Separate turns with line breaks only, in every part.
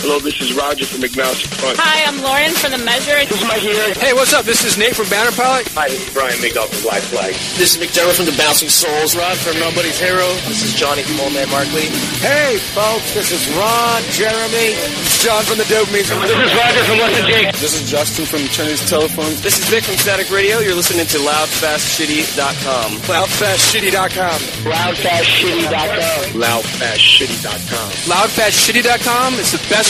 Hello, this is Roger from Agnostic Front.
Hi, I'm Lauren from The Measure.
This is Mike here.
Hey, what's up? This is Nate from Banner Pilot.
Hi, this is Brian Migdol from Black Flag.
This is McDermott from The Bouncing Souls. Rod from Nobody's Hero. This is Johnny from Old Man Markley.
Hey, folks, this is Ron, Jeremy,
John from the Dopamine.
This is Roger from Western Jake.
This is Justin from Chinese Telephone.
This is Vic from Static Radio. You're listening to LoudFastShitty.com.
Loudfastshitty.com.
LoudFastShitty.com. LoudFastShitty.com.
Loudfastshitty.com. It's the best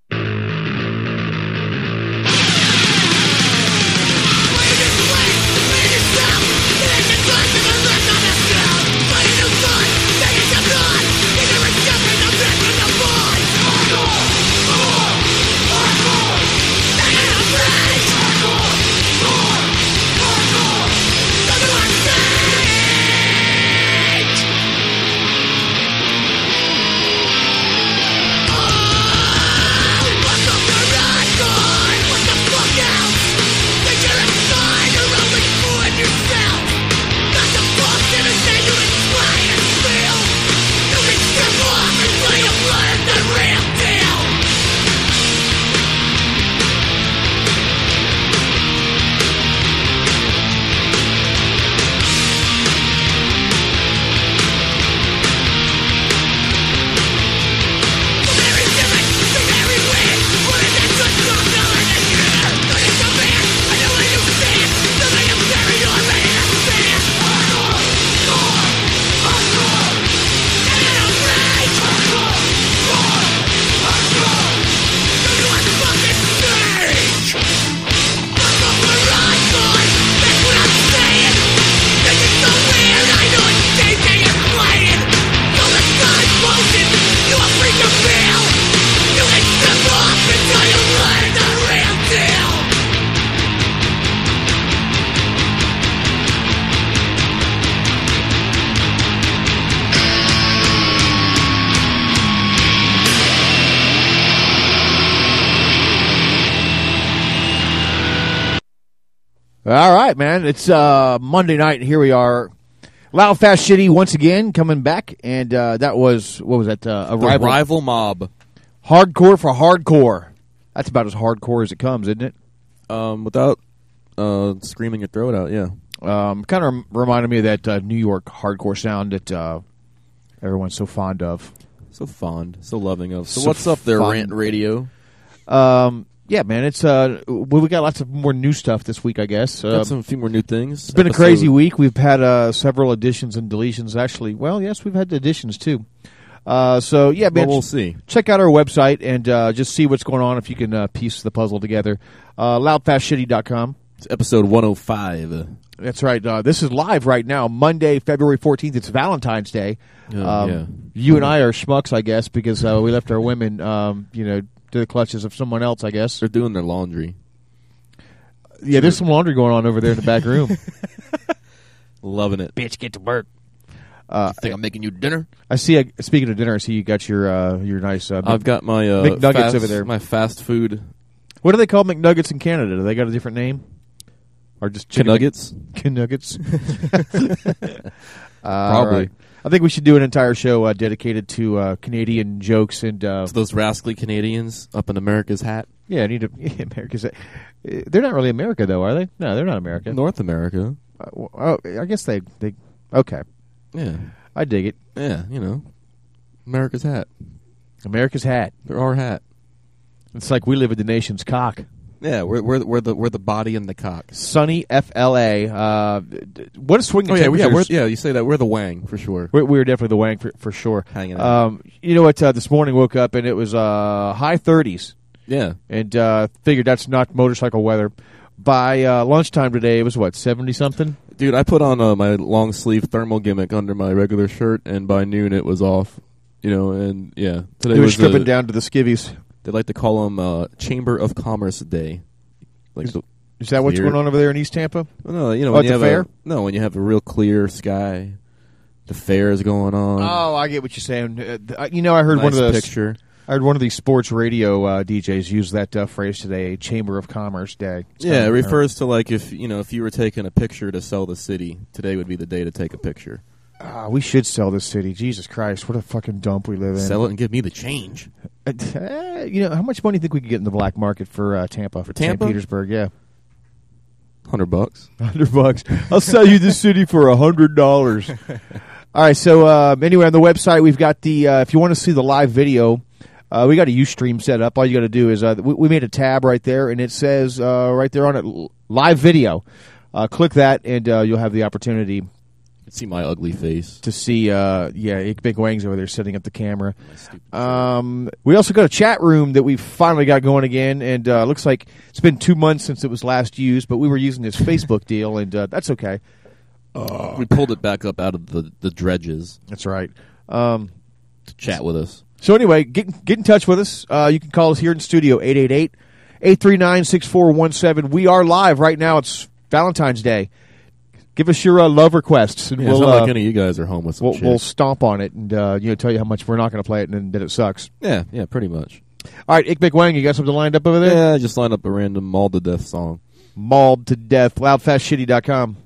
Man. It's uh, Monday night, and here we are. Loud, Fast, Shitty once again coming back, and uh, that was, what was that? Uh, a rival.
rival mob.
Hardcore for hardcore. That's about as hardcore as it comes, isn't it?
Um, without uh, screaming your throat out, yeah.
Um, kind of reminded me of that uh, New York hardcore sound that uh, everyone's so fond of.
So fond, so loving of. So,
So
what's up there. Rant Radio?
Um, yeah, man. It's uh, we got lots of more new stuff this week, I guess.
Got
Uh,
some few more new things.
It's been a crazy week. We've had uh, several additions and deletions. Actually, well, yes, we've had additions too. Uh, so yeah, man,
Well, we'll see.
Check out our website and uh, just see what's going on if you can uh, piece the puzzle together. Uh, loudfastshitty.com.
It's episode 105.
That's right. Uh, this is live right now, Monday, February 14th. It's Valentine's Day.
Oh,
um,
yeah.
You and I are schmucks, I guess, because uh, we left our women, um, you know, to the clutches of someone else, I guess.
They're doing their laundry.
Yeah, there's some laundry going on over there in the back room.
Loving it.
Bitch, get to work.
Uh, think I'm making you dinner?
I see. Uh, speaking of dinner, I see you got your uh, your nice. Uh,
I've got my uh,
McNuggets
fast-
over there.
My fast food.
What do they call McNuggets in Canada? Do they got a different name, or just chicken nuggets?
Knuggets?
Knuggets.
Probably.
I think we should do an entire show uh, dedicated to uh, Canadian jokes and uh,
those rascally Canadians up in America's hat.
yeah, I need to yeah, America's. Uh, they're not really America though, are they? No, they're not America.
North America.
Uh, well, oh, I guess they they okay.
Yeah.
I dig it.
Yeah, you know. America's hat.
America's hat.
They're our hat.
It's like we live in the nation's cock.
Yeah, we're we're we're the we're the body and the cock.
Sunny FLA. Uh, what a swing!
Oh yeah, yeah, we're, yeah. You say that we're the Wang for sure.
We're, we're definitely the wang for, for sure.
Hanging out.
Um, you know what? Uh, this morning woke up and it was uh, high 30s,
Yeah,
and uh, figured that's not motorcycle weather. By uh, lunchtime today, it was what 70 something.
dude. I put on uh, my long sleeve thermal gimmick under my regular shirt, and by noon it was off. You know, and yeah, today
It was
was
stripping down to the skivvies.
They like to call them uh, Chamber of Commerce Day. Like the,
Is that what's going on over there in East Tampa?
no, you know,
Oh,
when you have
fair?
A, no, when you have a real clear sky, the fair is going on.
Oh, I get what you're saying. Uh, uh, you know, I heard
nice
one of those.
picture.
I heard one of these sports radio uh, DJs use that uh, phrase today, Chamber of Commerce Day. It's
Yeah, it refers to like if you know if you were taking a picture to sell the city, today would be the day to take a picture.
Ah, we should sell this city. Jesus Christ, what a fucking dump we live in.
Sell it and give me the change.
Uh, you know, how much money do you think we could get in the black market for uh, Tampa? For
Tampa?
St. Petersburg, yeah.
Hundred bucks.
hundred bucks. I'll sell you this city for a hundred dollars. All right. So um, anyway, on the website we've got the. Uh, if you want to see the live video, uh, we got a UStream set up. All you got to do is uh, we, we made a tab right there, and it says uh, right there on it, live video. Uh, click that, and uh, you'll have the opportunity
See my ugly face.
to see. Uh, yeah, Big Wang's over there setting up the camera. Um, we also got a chat room that we finally got going again, and uh, looks like it's been two months since it was last used, but we were using this Facebook deal, and uh, that's okay.
We pulled it back up out of the, the dredges
That's right. Um,
to chat with us.
so anyway, get get in touch with us. Uh, you can call us here in studio 888-839-6417. We are live right now. It's Valentine's Day. Give us your uh, love requests, and
Yeah, it's
we'll
not
uh,
like any of you guys are home with some
we'll, we'll stomp on it and uh, you know tell you how much we're not going to play it and then that it sucks.
yeah, yeah, pretty much.
All right, Big Wang, you got something lined up over there?
Yeah, I just lined up a random mauled to death song.
Mauled to death. Loudfastshitty.com.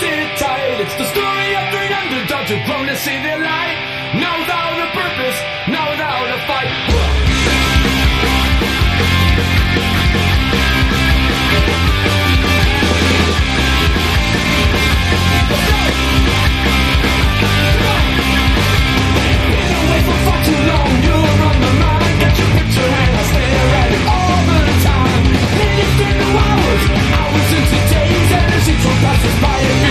sit tight. It's the story of three underdogs who've grown to
see the light. Now without a purpose, now without a fight. Too long, you're on my mind. Your picture and I stare at it all the time. Minutes hours, hours into days, and as each pass us by,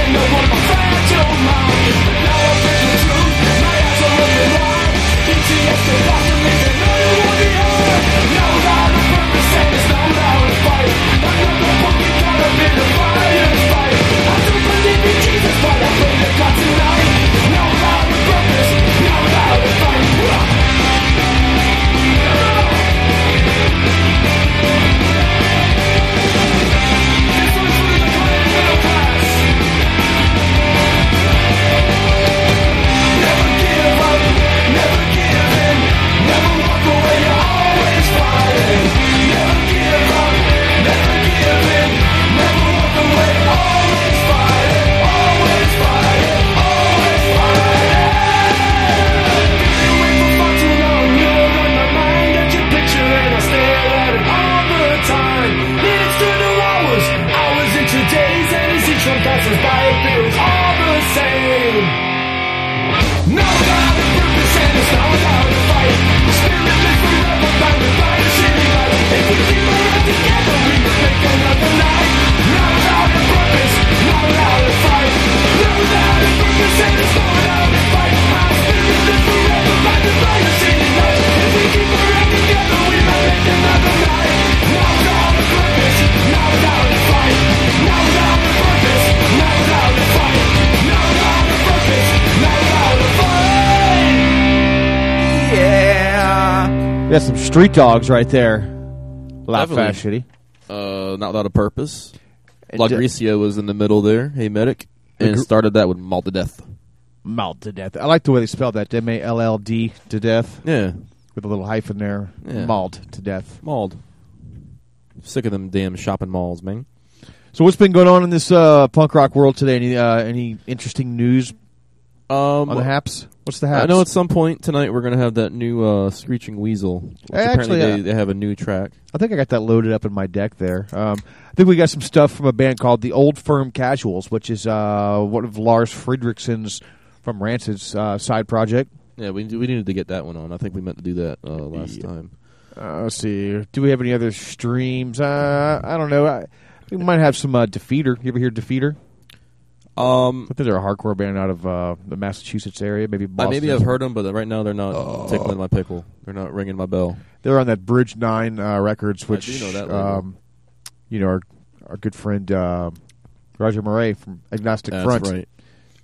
propaganda on my fragile mind. The. No doubt purpose and it's fight. The spirit lives forever, the city. If we keep head together, we can make another night. No doubt of purpose, no doubt of fight. No doubt purpose and it's fight. Spirit lives forever, the city. If we keep together, we make another night. No doubt purpose, Yeah.
That's some street dogs right there. Loud,
Definitely.
fast, shitty.
Uh, not without a purpose.
And,
La was in the middle there. Hey, medic, and
Gr-
started that with Mauled to Death.
Mauled to death. I like the way they spelled that. M A L L D to death
Yeah,
with a little hyphen there.
Yeah.
Mauled to death.
mauled. Sick of them damn shopping malls, man.
So what's been going on in this uh, punk rock world today? Any uh, any interesting news
Um,
on the Haps? What's the Haps?
I know at some point tonight we're gonna have that new uh, Screeching Weasel.
Actually,
apparently
uh,
they, they have a new track.
I think I got that loaded up in my deck there. Um, I think we got some stuff from a band called the Old Firm Casuals, which is uh, one of Lars Frederiksen's from Rancid's uh, side project.
Yeah, we we needed to get that one on. I think we meant to do that uh, last
Yeah.
time.
Uh, let's see. Do we have any other streams? Uh, I don't know. I, we might have some uh, Defeater. You ever hear Defeater?
Um,
I think they're a hardcore band out of uh, the Massachusetts area. Maybe
I,
Boston.
maybe I've heard them, but right now they're not tickling my pickle. They're not ringing my bell.
They're on that Bridge Nine uh, Records,
I
which
do know that
um, you know our our good friend uh, Roger Miret from Agnostic
That's
Front.
right.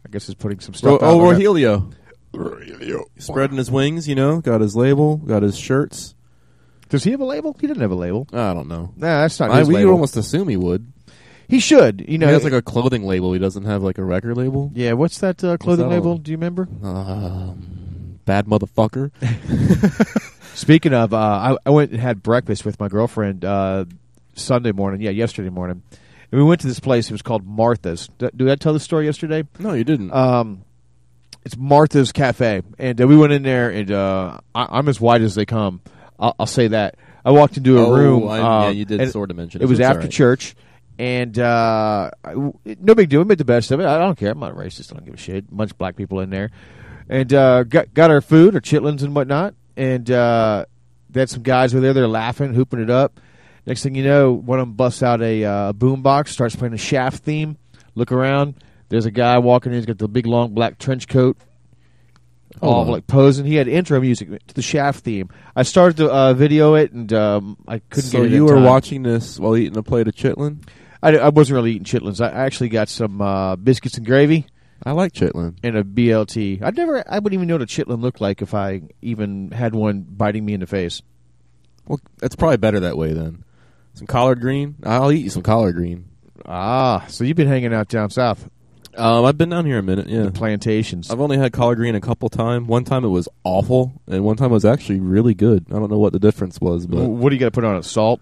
I guess is putting some
Ro-
stuff. out
oh,
on that.
Rogelio. Spreading his wings, you know, got his label, got his shirts.
Does he have a label? He didn't have a label.
I don't know.
Nah, that's not
I,
his
we would
label.
almost assume he would.
He should. You know,
he has like a clothing label. He doesn't have like a record label.
yeah. What's that uh, clothing
that
label?
all?
Do you remember?
Um, bad motherfucker.
Speaking of, uh, I, I went and had breakfast with my girlfriend uh, Sunday morning. Yeah, yesterday morning. And we went to this place. It was called Martha's. D- did I tell the story yesterday?
no, you didn't.
Um, it's Martha's Cafe, and uh, we went in there, and uh, I, I'm as white as they come. I'll, I'll say that. I walked into a
Oh,
room.
I-
uh,
yeah, you did sorta mention
it.
it,
was after
right.
church, and uh, no big deal. We made the best of it. I don't care. I'm not racist. I don't give a shit. bunch of black people in there, and uh, got got our food, our chitlins and whatnot, and uh, they had some guys over there. They're laughing, hooping it up. Next thing you know, one of them busts out a uh, boombox, starts playing a Shaft theme. Look around. There's a guy walking in. He's got the big long black trench coat, all
Hold
like posing. He had intro music to the Shaft theme. I started to uh, video it, and um, I couldn't
So
get it.
you were watching this while eating a plate of chitlin?
I, I wasn't really eating chitlins. I actually got some uh, biscuits and gravy
I like chitlin.
and a BLT. I'd never. I wouldn't even know what a chitlin looked like if I even had one biting me in the face.
Well, that's probably better that way then. Some collard green. I'll eat you some collard green.
Ah, so you've been hanging out down south,
Um, I've been down here a minute. Yeah,
the plantations.
I've only had collard green a couple times. One time it was awful, and one time it was actually really good. I don't know what the difference was, but
what do you got to put on it? Salt,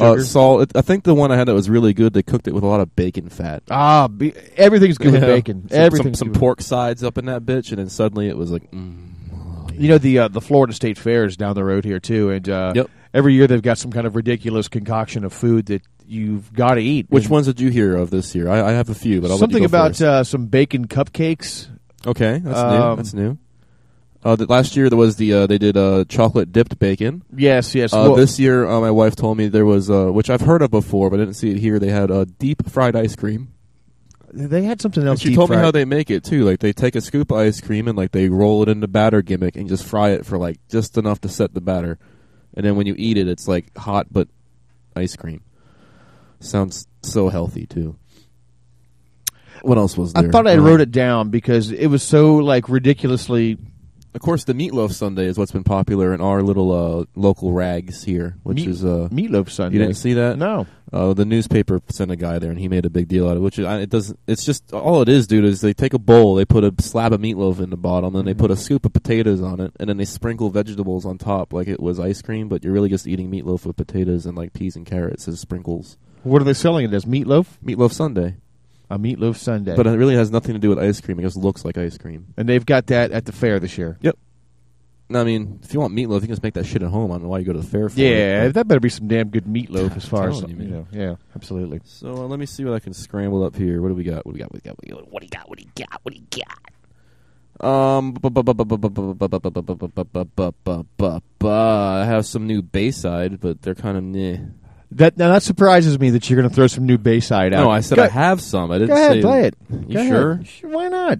uh, salt. It, I think the one I had that was really good. They cooked it with a lot of bacon fat.
ah, be, everything's good with bacon.
Some,
Everything's
some, some pork sides up in that bitch, and then suddenly it was like, mm,
You know the uh, the Florida State Fair is down the road here too, and uh,
Yep.
every year they've got some kind of ridiculous concoction of food that you've got to eat.
which
And
ones did you hear of this year? I, I have a few, but I'll
something about uh, some bacon cupcakes.
okay, that's
um,
new. That's new. Uh, the, last year there was the uh, they did uh, chocolate dipped bacon.
Yes, yes.
Uh,
Well,
this year, uh, my wife told me there was, uh, which I've heard of before, but I didn't see it here. They had uh, deep fried ice cream.
they had something else.
And she
deep
told me how they make it too. Like they take a scoop of ice cream and like they roll it into batter gimmick and just fry it for like just enough to set the batter, and then when you eat it, it's like hot but ice cream. Sounds so healthy too. What else was
I thought I wrote it down because it was so like ridiculously.
Of course, the meatloaf Sunday is what's been popular in our little uh, local rags here, which
Meat-
is uh,
Meatloaf Sunday.
You didn't see that?
No.
Uh, the newspaper sent a guy there, and he made a big deal out of it. Which it doesn't. It's just all it is, dude. Is they take a bowl, they put a slab of meatloaf in the bottom, then they put a scoop of potatoes on it, and then they sprinkle vegetables on top, like it was ice cream. But you're really just eating meatloaf with potatoes and like peas and carrots as sprinkles.
What are they selling it as? Meatloaf?
Meatloaf Sunday,
A meatloaf sundae.
but it really has nothing to do with ice cream. It just looks like ice cream.
and they've got that at the fair this year. Yep.
No, I mean, if you want meatloaf, you can just make that shit at home. I don't know why you go to the fair for
Yeah,
it.
that better be some damn good meatloaf as far as
you,
you know. Yeah, absolutely.
So uh, let me see what I can scramble up here. What do we got? What do we got? What do we got? What do we got?
What do you got? What do you got? What do you got?
Um, I have some new Bayside, but they're kind of meh.
That now that surprises me that you're going to throw some new Bayside out.
No, I said
go,
I have some. I didn't
Go ahead,
say.
play it.
You
Go
sure?
Sure, Why not?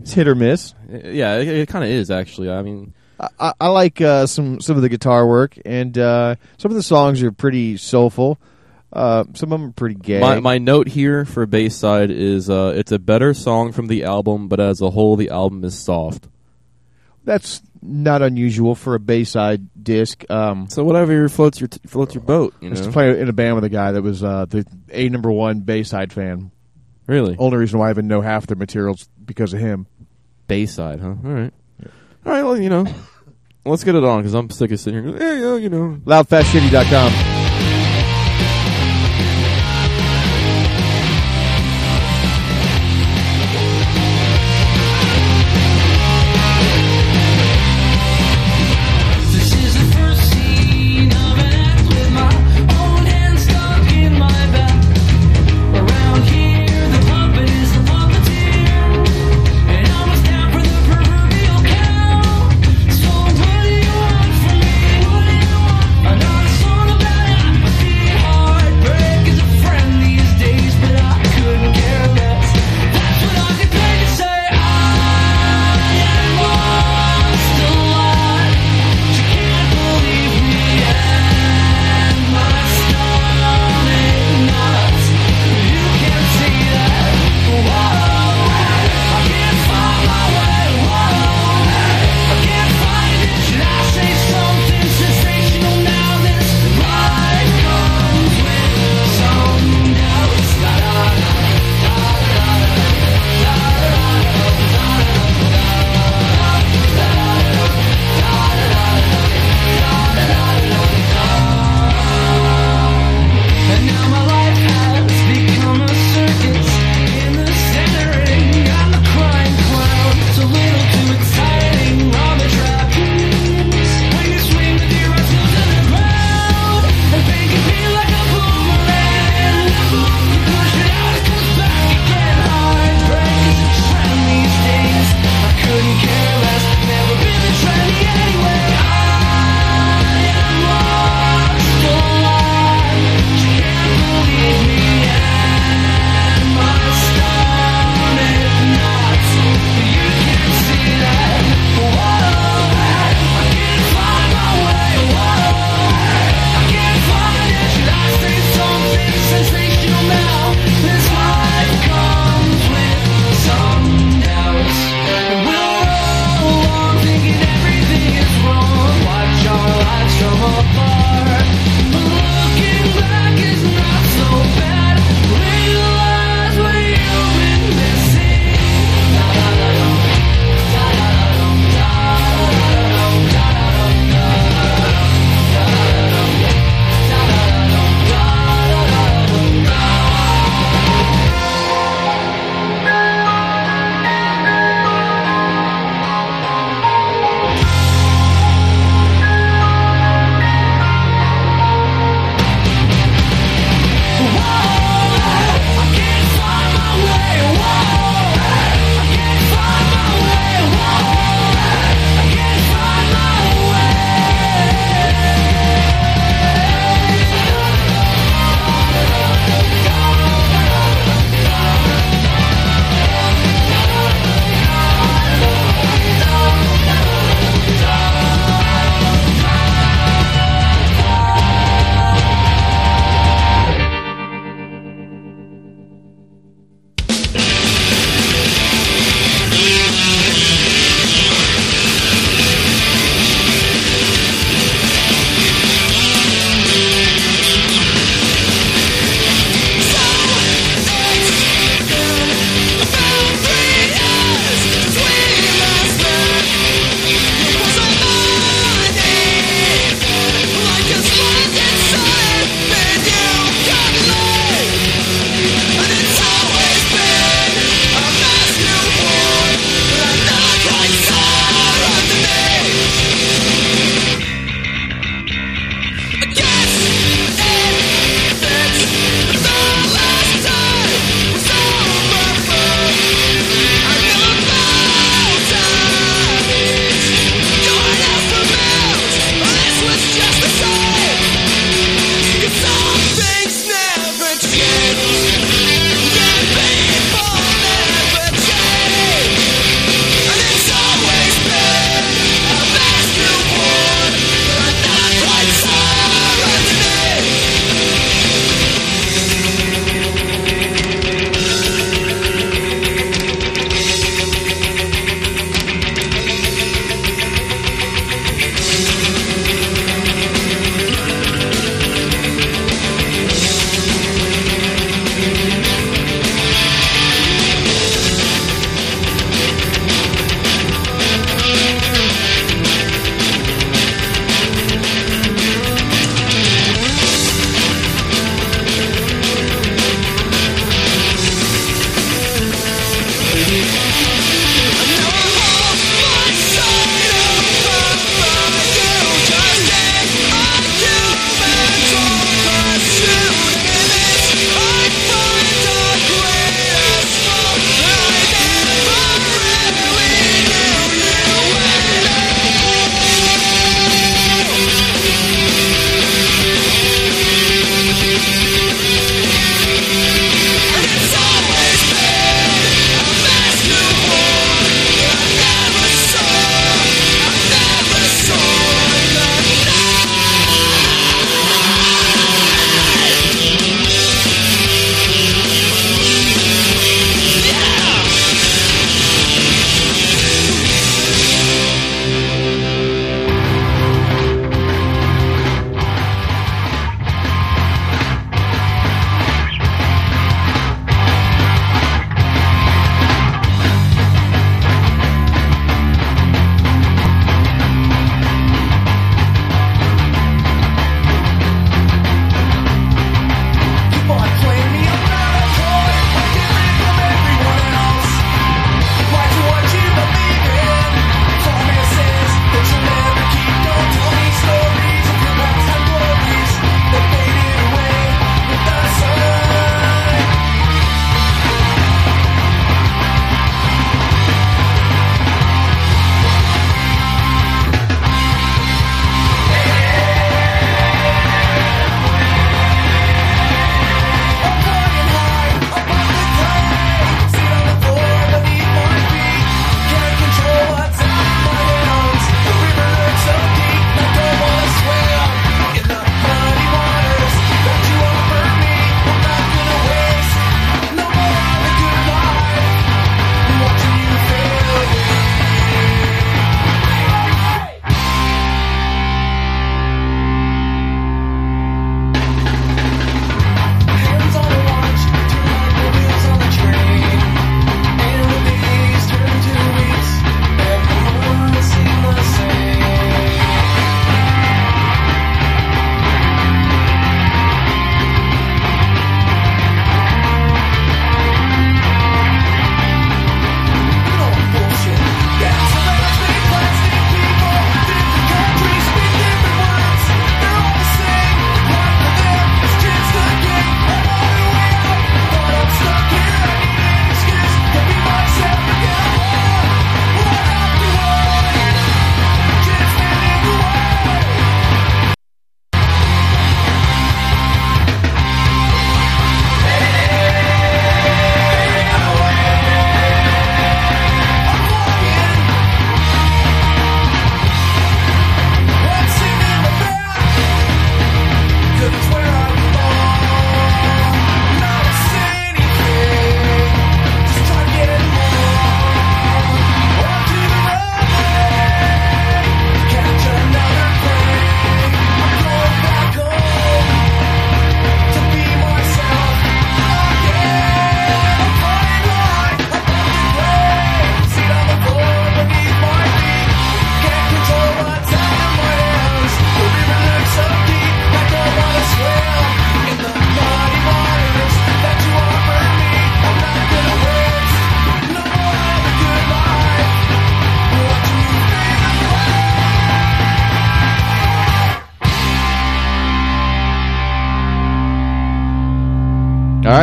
It's hit or miss.
Yeah, it, it kind of is actually. I mean,
I, I, I like uh, some some of the guitar work, and uh, some of the songs are pretty soulful. Uh, some of them are pretty gay.
my my note here for Bayside is uh, it's a better song from the album, but as a whole, the album is soft.
That's not unusual for a Bayside disc. Um,
So whatever floats your t- floats your boat, you
I used
know.
to play in a band with a guy that was uh, the a number one Bayside fan.
Really,
Only reason why I even know half their materials because of him.
Bayside, huh? All right, all right. Well, you know, let's get it on because I'm sick of sitting here. going, Hey, yo, you know,
Loudfastshitty.com.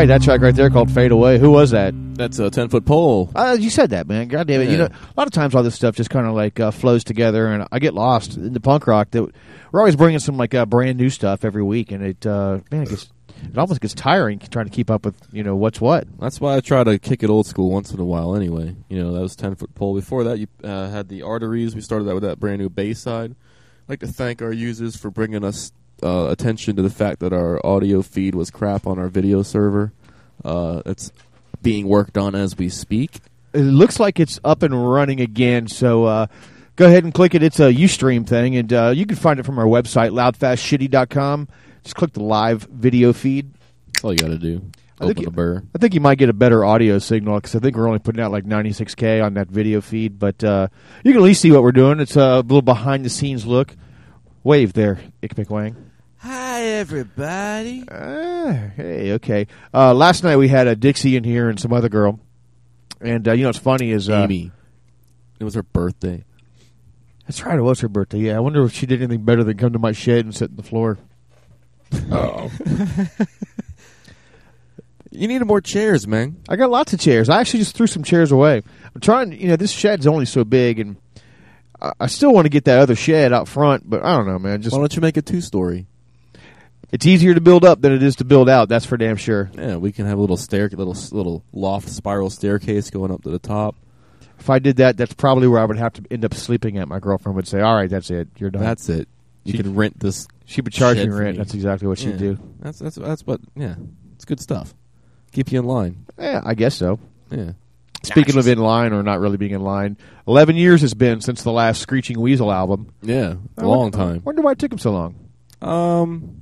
right, that track right there called "Fade Away." Who was that?
That's a ten foot pole.
Uh, you said that, man. God damn it! You know, a lot of times all this stuff just kind of like uh, flows together, and I get lost in the punk rock. That we're always bringing some like uh, brand new stuff every week, and it uh, man, it gets it almost gets tiring trying to keep up with you know what's what.
That's why I try to kick it old school once in a while. Anyway, you know that was ten foot pole. Before that, you uh, had the arteries. We started that with that brand new Bayside. I'd like to thank our users for bringing us uh, attention to the fact that our audio feed was crap on our video server. Uh, it's being worked on as we speak.
It looks like it's up and running again. So uh, go ahead and click it. It's a UStream thing, and uh, you can find it from our website loudfastshitty.com. Just click the live video feed.
That's all you got to do.
I think
Open
you-
the burr.
I think you might get a better audio signal because I think we're only putting out like 96k on that video feed. But uh, you can at least see what we're doing. It's a little behind the scenes look. Wave there, Ick McWang.
Hi everybody.
Ah, hey, okay. Uh, last night we had a Dixie in here and some other girl, and uh, you know what's funny is uh,
Amy. It was her birthday.
That's right. It was her birthday. Yeah, I wonder if she did anything better than come to my shed and sit on the floor.
Oh. you needed more chairs, man.
I got lots of chairs. I actually just threw some chairs away. I'm trying. You know, this shed's only so big, and I, I still want to get that other shed out front. But I don't know, man. Just
Why don't you make a two story?
it's easier to build up than it is to build out. That's for damn sure.
Yeah, we can have a little stair, little little loft spiral staircase going up to the top.
If I did that, that's probably where I would have to end up sleeping at. My girlfriend would say, "All right, that's it. You're done."
That's it. You
She-
can rent this.
she would charge me rent.
me.
That's exactly what she'd do.
That's that's that's what. Yeah, it's good stuff. Keep you in line.
Yeah, I guess so.
Yeah.
Speaking of in line or not really being in line, eleven years has been since the last Screeching Weasel album.
Yeah,
I
a long
wonder-
time.
Wonder why it took him so long.
Um,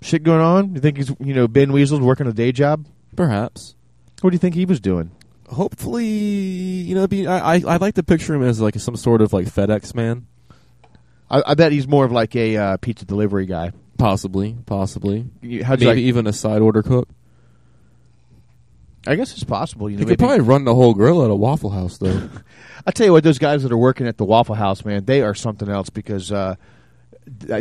Shit going on? You think he's you know Ben Weasel's working a day job?
perhaps.
What do you think he was doing?
Hopefully, you know, be I I I'd like to picture him as like some sort of like FedEx man.
I, I bet he's more of like a uh, pizza delivery guy.
Possibly, possibly.
How'd
Maybe
you like,
even a side order cook.
I guess it's possible. You know,
He could probably run the whole grill at a Waffle House, though.
I tell you what, those guys that are working at the Waffle House, man, they are something else because uh,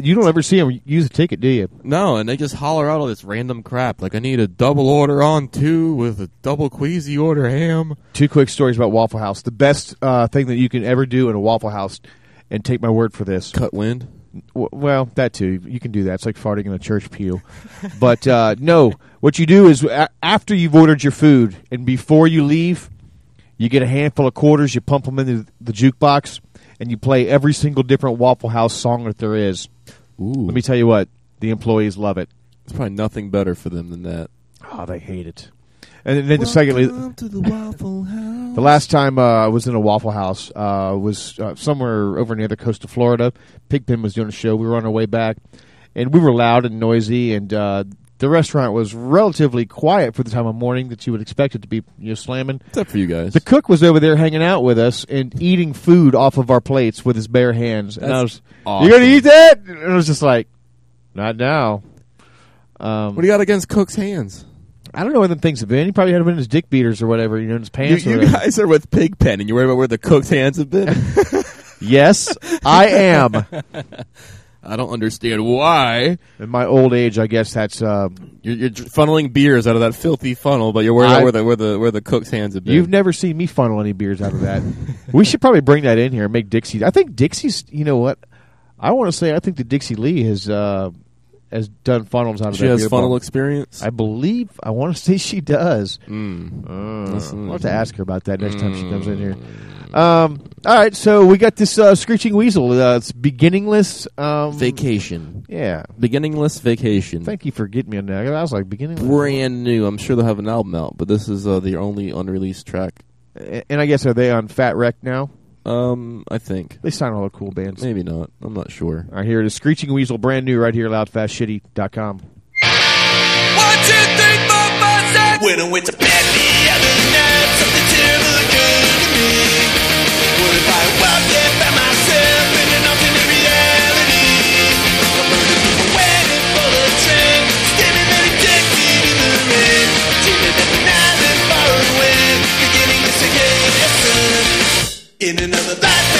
you don't ever see them use a ticket, do you?
no, and they just holler out all this random crap. Like, I need a double order on two with a double queasy order ham.
Two quick stories about Waffle House. The best uh, thing that you can ever do in a Waffle House, and take my word for this.
Cut wind.
Well, that too. You can do that. It's like farting in a church pew. but uh, no, what you do is a- after you've ordered your food and before you leave, you get a handful of quarters, you pump them into the jukebox, and you play every single different Waffle House song that there is.
Ooh.
Let me tell you what, the employees love it.
There's probably nothing better for them than that.
Oh, they hate it. And then the secondly,
to the Waffle House.
the last time uh, I was in a Waffle House uh, was uh, somewhere over near the coast of Florida. Pigpen was doing a show. We were on our way back, and we were loud and noisy, and uh, the restaurant was relatively quiet for the time of morning that you would expect it to be you know, slamming.
Except for you guys.
The cook was over there hanging out with us and eating food off of our plates with his bare hands. and I was,
awesome.
"You gonna eat that?" And I was just like, "Not now." Um,
what do you got against Cook's hands?
I don't know where the things have been. He probably had them in his dick beaters or whatever, you know, in his pants. or
you guys are with Pigpen, and you're worried about where the Cook's hands have been?
Yes, I am.
I don't understand why.
In my old age, I guess that's. Um,
You're, you're funneling beers out of that filthy funnel, but you're worried about where the where the where the cook's hands have been.
you've never seen me funnel any beers out of that. we should probably bring that in here and make Dixie. I think Dixie's. You know what? I want to say I think the Dixie Lee has uh, has done funnels out of
she
that
has funnel experience.
I believe. I want to say she does.
Mm.
Uh, I'll have to ask her about that next time she comes in here. Um, all right, so we got this uh, screeching weasel. Uh, it's beginningless. Um,
Vacation,
Yeah.
beginningless vacation.
Thank you for getting me on that. I was like beginningless.
Brand new. I'm sure they'll have an album out, but this is uh, the only unreleased track.
And I guess are they on Fat Wreck now?
Um, I think
They sign all the cool bands.
maybe not. I'm not sure.
All right, here it is. Screeching Weasel, brand new right here, loudfastshitty.com.
One, two, three, four, five, six. When I went to bed the other night, something terrible occurred to me. What if I woke up In another life,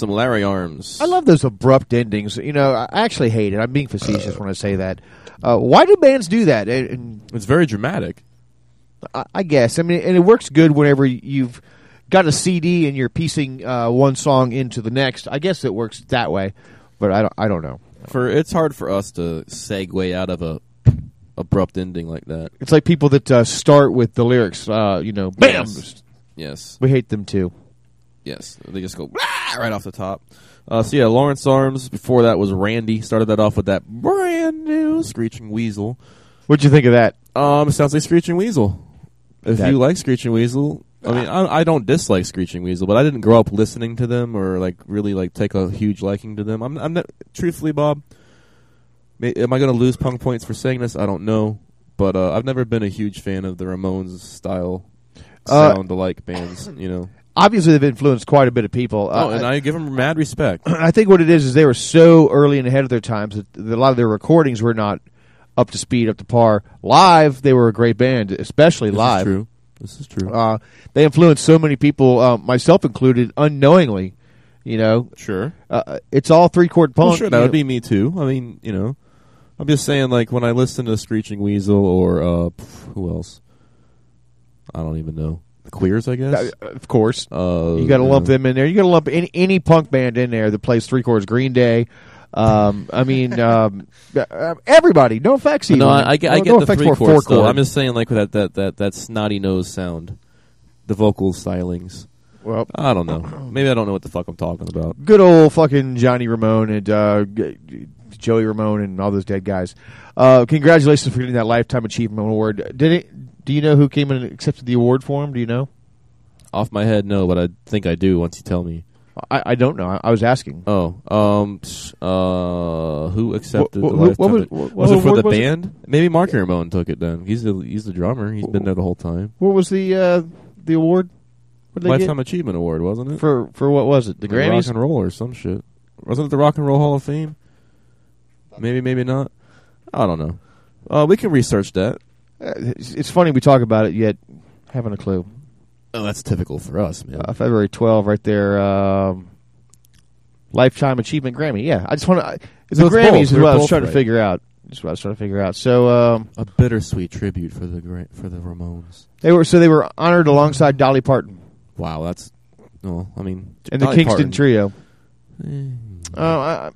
some
Lawrence Arms.
I love those abrupt endings. You know, I actually hate it. I'm being facetious when I say that. Uh, why do bands do that? And, and
It's very dramatic.
I, I guess. I mean, and it works good whenever you've got a CD and you're piecing uh, one song into the next. I guess it works that way, but I don't. I don't know.
For it's hard for us to segue out of a abrupt ending like that.
It's like people that uh, start with the lyrics. Uh, you know, bam.
Yes. Yes.
We hate them too.
Yes, they just go right off the top. Uh, so yeah, Lawrence Arms. Before that was Randy. Started that off with that brand new Screeching Weasel.
What'd you think of that?
Um, it sounds like Screeching Weasel. If
That-
you like Screeching Weasel, I mean, I, I don't dislike Screeching Weasel, but I didn't grow up listening to them or like really like take a huge liking to them. I'm, I'm not truthfully, Bob. May, am I going to lose punk points for saying this? I don't know, but uh, I've never been a huge fan of the Ramones style
Uh,
sound alike bands. You know.
Obviously, they've influenced quite a bit of people. Uh,
Oh, and I give them mad respect.
I think what it is is they were so early and ahead of their times that a lot of their recordings were not up to speed, up to par. Live, they were a great band, especially
This is
live.
true. This is true.
Uh, they influenced so many people, uh, myself included, unknowingly. You know,
Sure.
uh, it's all three chord punk.
Well, sure, that would
know.
be me too. I mean, you know, I'm just saying, like when I listen to Screeching Weasel or uh, who else? I don't even know. The Queers, I guess.
Uh, of course.
Uh,
you got to lump them in there. You got to lump any any punk band in there that plays three chords. Green Day. Um, I mean, um, uh, everybody. NOFX. Even.
No, I, I get, I
No-
get
no
the three chords.
chord.
I'm just saying, like that that that that snotty nose sound, the vocal stylings.
Well,
I don't know. Maybe I don't know what the fuck I'm talking about.
good old fucking Johnny Ramone and uh, Joey Ramone and all those dead guys. Uh, congratulations for getting that lifetime achievement award. Did it? Do you know who came in and accepted the award for him? Do you know?
Off my head, no, but I think I do once you tell me.
I, I don't know. I, I was asking.
Oh, um, uh, who accepted
What-
the
what- what
lifetime?
was- what-
was it for the
was it?
band? Maybe Mark Ramone took it then. He's the he's the drummer. He's been there the whole time.
What was the uh, the award?
Lifetime
get?
Achievement Award, wasn't it?
for for what was it? The
Like Rock and Roll or some shit. Wasn't it the Rock and Roll Hall of Fame? Maybe, maybe not. I don't know. Uh, we can research that.
Uh, It's, it's funny we talk about it yet having a clue.
Oh, that's typical for us, man.
Uh, February 12 right there. Um, Lifetime Achievement Grammy. Yeah, I just want to. The
it's both.
Grammys is
They're
what I was trying to figure out. That's what I was trying to figure out. So um,
A bittersweet tribute for the for the Ramones.
they were so they were honored alongside Dolly Parton
Wow, that's. Well, I mean,
and the Kingston
Parton.
Trio.
Eh.
Oh, I,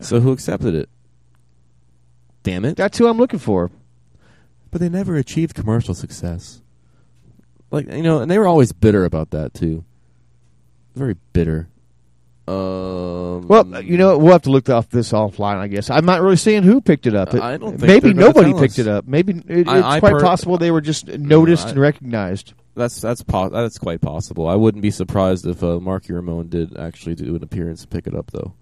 So who accepted it? Damn it!
that's who I'm looking for.
But they never achieved commercial success. Like you know, and they were always bitter about that too. Very bitter. Um,
Well, you know, we'll have to look off this offline. I guess I'm not really seeing who picked it up. It-
I don't think
maybe nobody picked
us.
it up. Maybe it, it's
I- I
quite possible they were just noticed
I-
and recognized.
that's that's po- that's quite possible. I wouldn't be surprised if uh, Marky Ramone did actually do an appearance and pick it up though.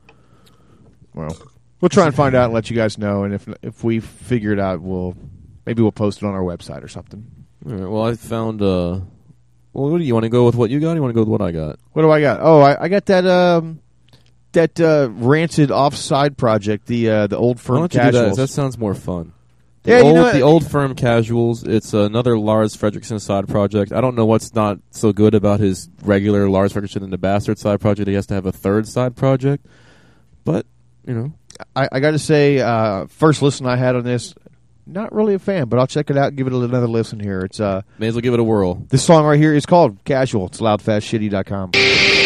Well, we'll try and find out and let you guys know. And if if we figure it out, we'll maybe we'll post it on our website or something.
All right, well, I found. Uh, well, what do you want to go with? What you got? You want to go with what I got?
What do I got? Oh, I, I got that um that uh, rancid offside project. The uh, the old firm
you do that?
casuals.
That sounds more fun. The
Yeah, you
old,
know
the old firm casuals. It's another Lars Frederiksen side project. I don't know what's not so good about his regular Lars Frederiksen and the Bastard side project. He has to have a third side project, but you know,
I, I got to say, uh, first listen I had on this, not really a fan, but I'll check it out. and Give it another listen here. It's uh
may as well give it a whirl.
this song right here is called Casual. It's loudfastshitty.com.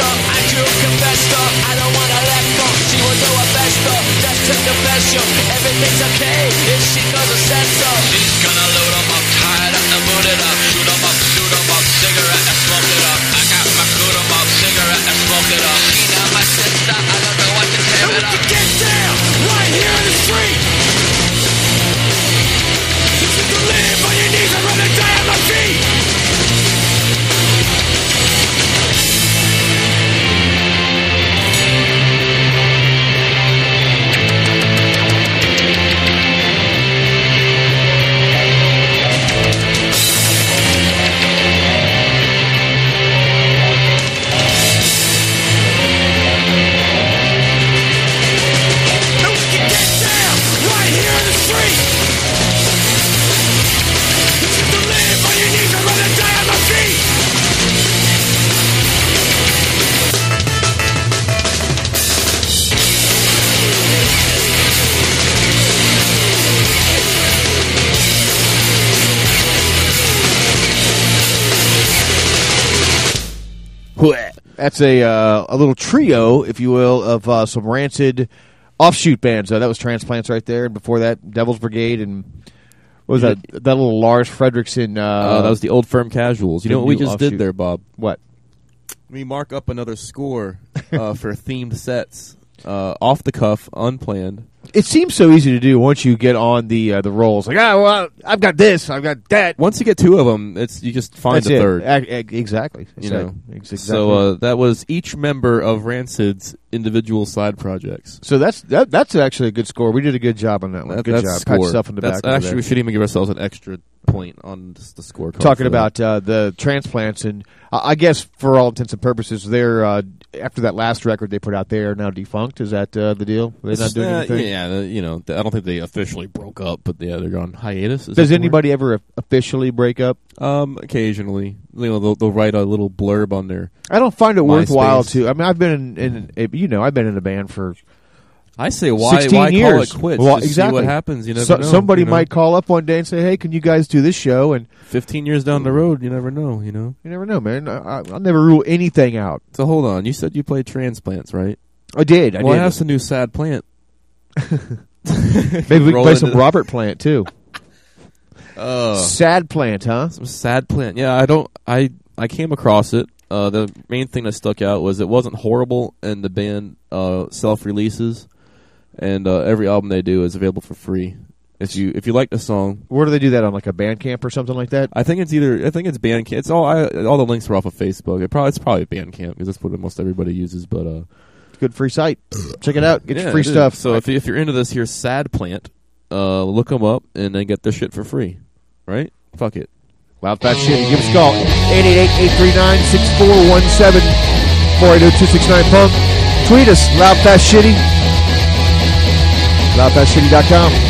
up, I do confess up. I don't wanna let go. She will do her best up, just to confess you. Everything's okay
That's a uh, a little trio, if you will, of uh, some rancid offshoot bands. Uh, that was Transplants right there, and before that, Devil's Brigade, and what was that? That little Lars Frederiksen. Uh,
Uh, that was the old firm casuals. You know what we
new
just did there, Bob?
What?
We mark up another score uh, for themed sets, uh, off the cuff, unplanned.
It seems so easy to do once you get on the uh, the rolls. Like, ah, well, I've got this, I've got that.
Once you get two of them, it's you just find
That's
the
it.
third.
Ac- exactly.
you
So-
know.
exactly.
So uh, that was each member of Rancid's individual side projects.
So that's that, that's actually a good score. We did a good job on that one.
That-
good job.
score.
Pat yourself in the
That's
back.
actually, we should even give ourselves an extra point on the score.
talking about uh, the transplants, and I I guess for all intents and purposes, they're uh, after that last record they put out, they are now defunct. Is that uh, the deal? They're not doing
Uh,
anything.
Yeah, you know, I don't think they officially broke up, but yeah, they're on hiatus. Is
Does anybody ever officially break up?
Um, occasionally, you know, they'll, they'll write a little blurb on their.
I don't find it worthwhile to. I mean, I've been in, in you know, I've been in a band for
I say why
16
why
years.
call it quits?
Well, exactly.
See what happens. You never
So-
know.
somebody
you know?
might call up one day and say, "Hey, can you guys do this show?" And
Fifteen years down the road, you never know. You know.
you never know, man. I, I, I'll never rule anything out.
So hold on. You said you played transplants, right?
I did. I
well, I
did.
have some new sad plant.
Maybe we can play some Robert Plant too.
Oh.
Sad Plant, huh?
Some sad plant. Yeah, I don't. I I came across it. Uh, the main thing that stuck out was it wasn't horrible, and the band uh, self releases, and uh, every album they do is available for free. If you if you like the song,
Where do they do that on, like a Bandcamp or something like that?
I think it's either I think it's Bandcamp. It's all I, all the links are off of Facebook. It probably it's probably Bandcamp because that's what most everybody uses. But uh,
Good free site. Check it out. Get
yeah,
your free stuff.
So if you, if you're into this here sad plant, uh, look them up and then get their shit for free. Right? Fuck it.
Loud Fast Shitty. Give us a call. 888-839-6417. 480-269 Punk. Tweet us. Loud Fast Shitty. LoudFastShitty.com.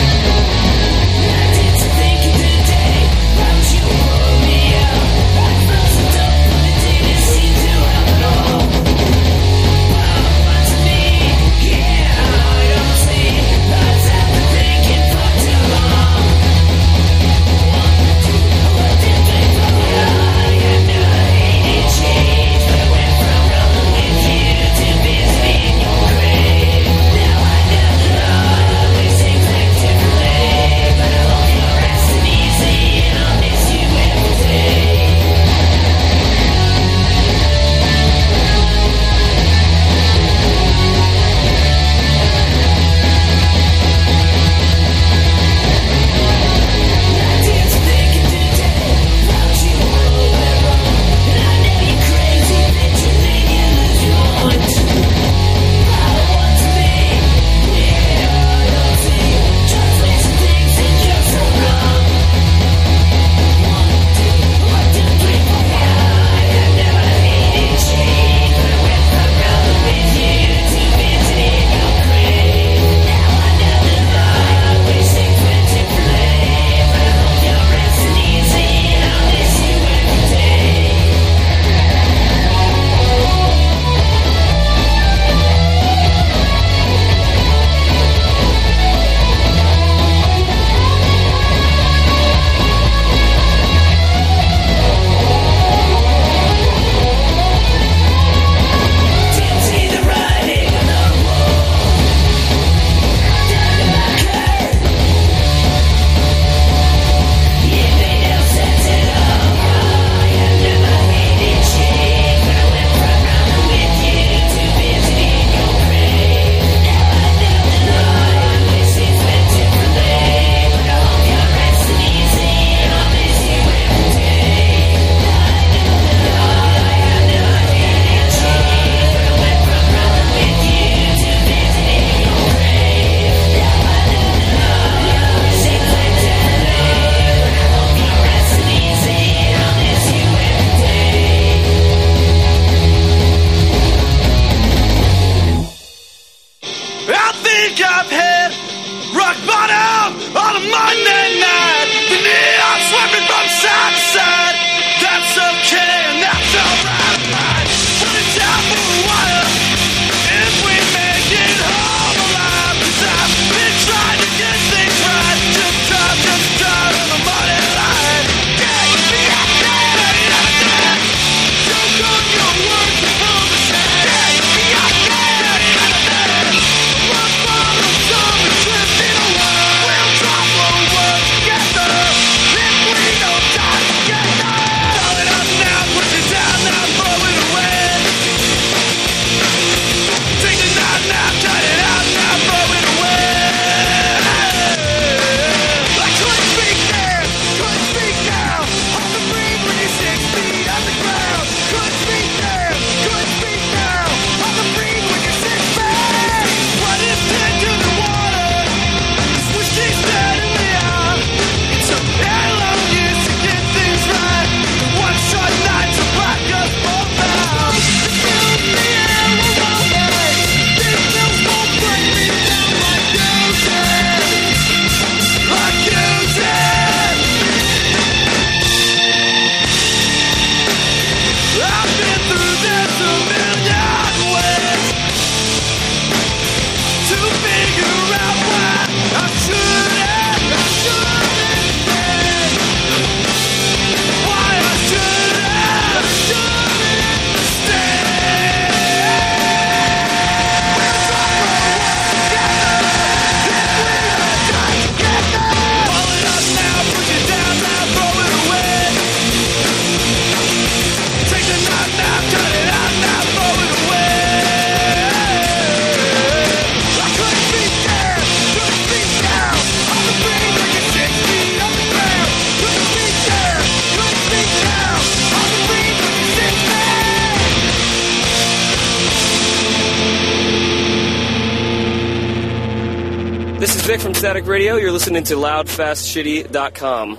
Radio. You're listening to loudfastshitty.com.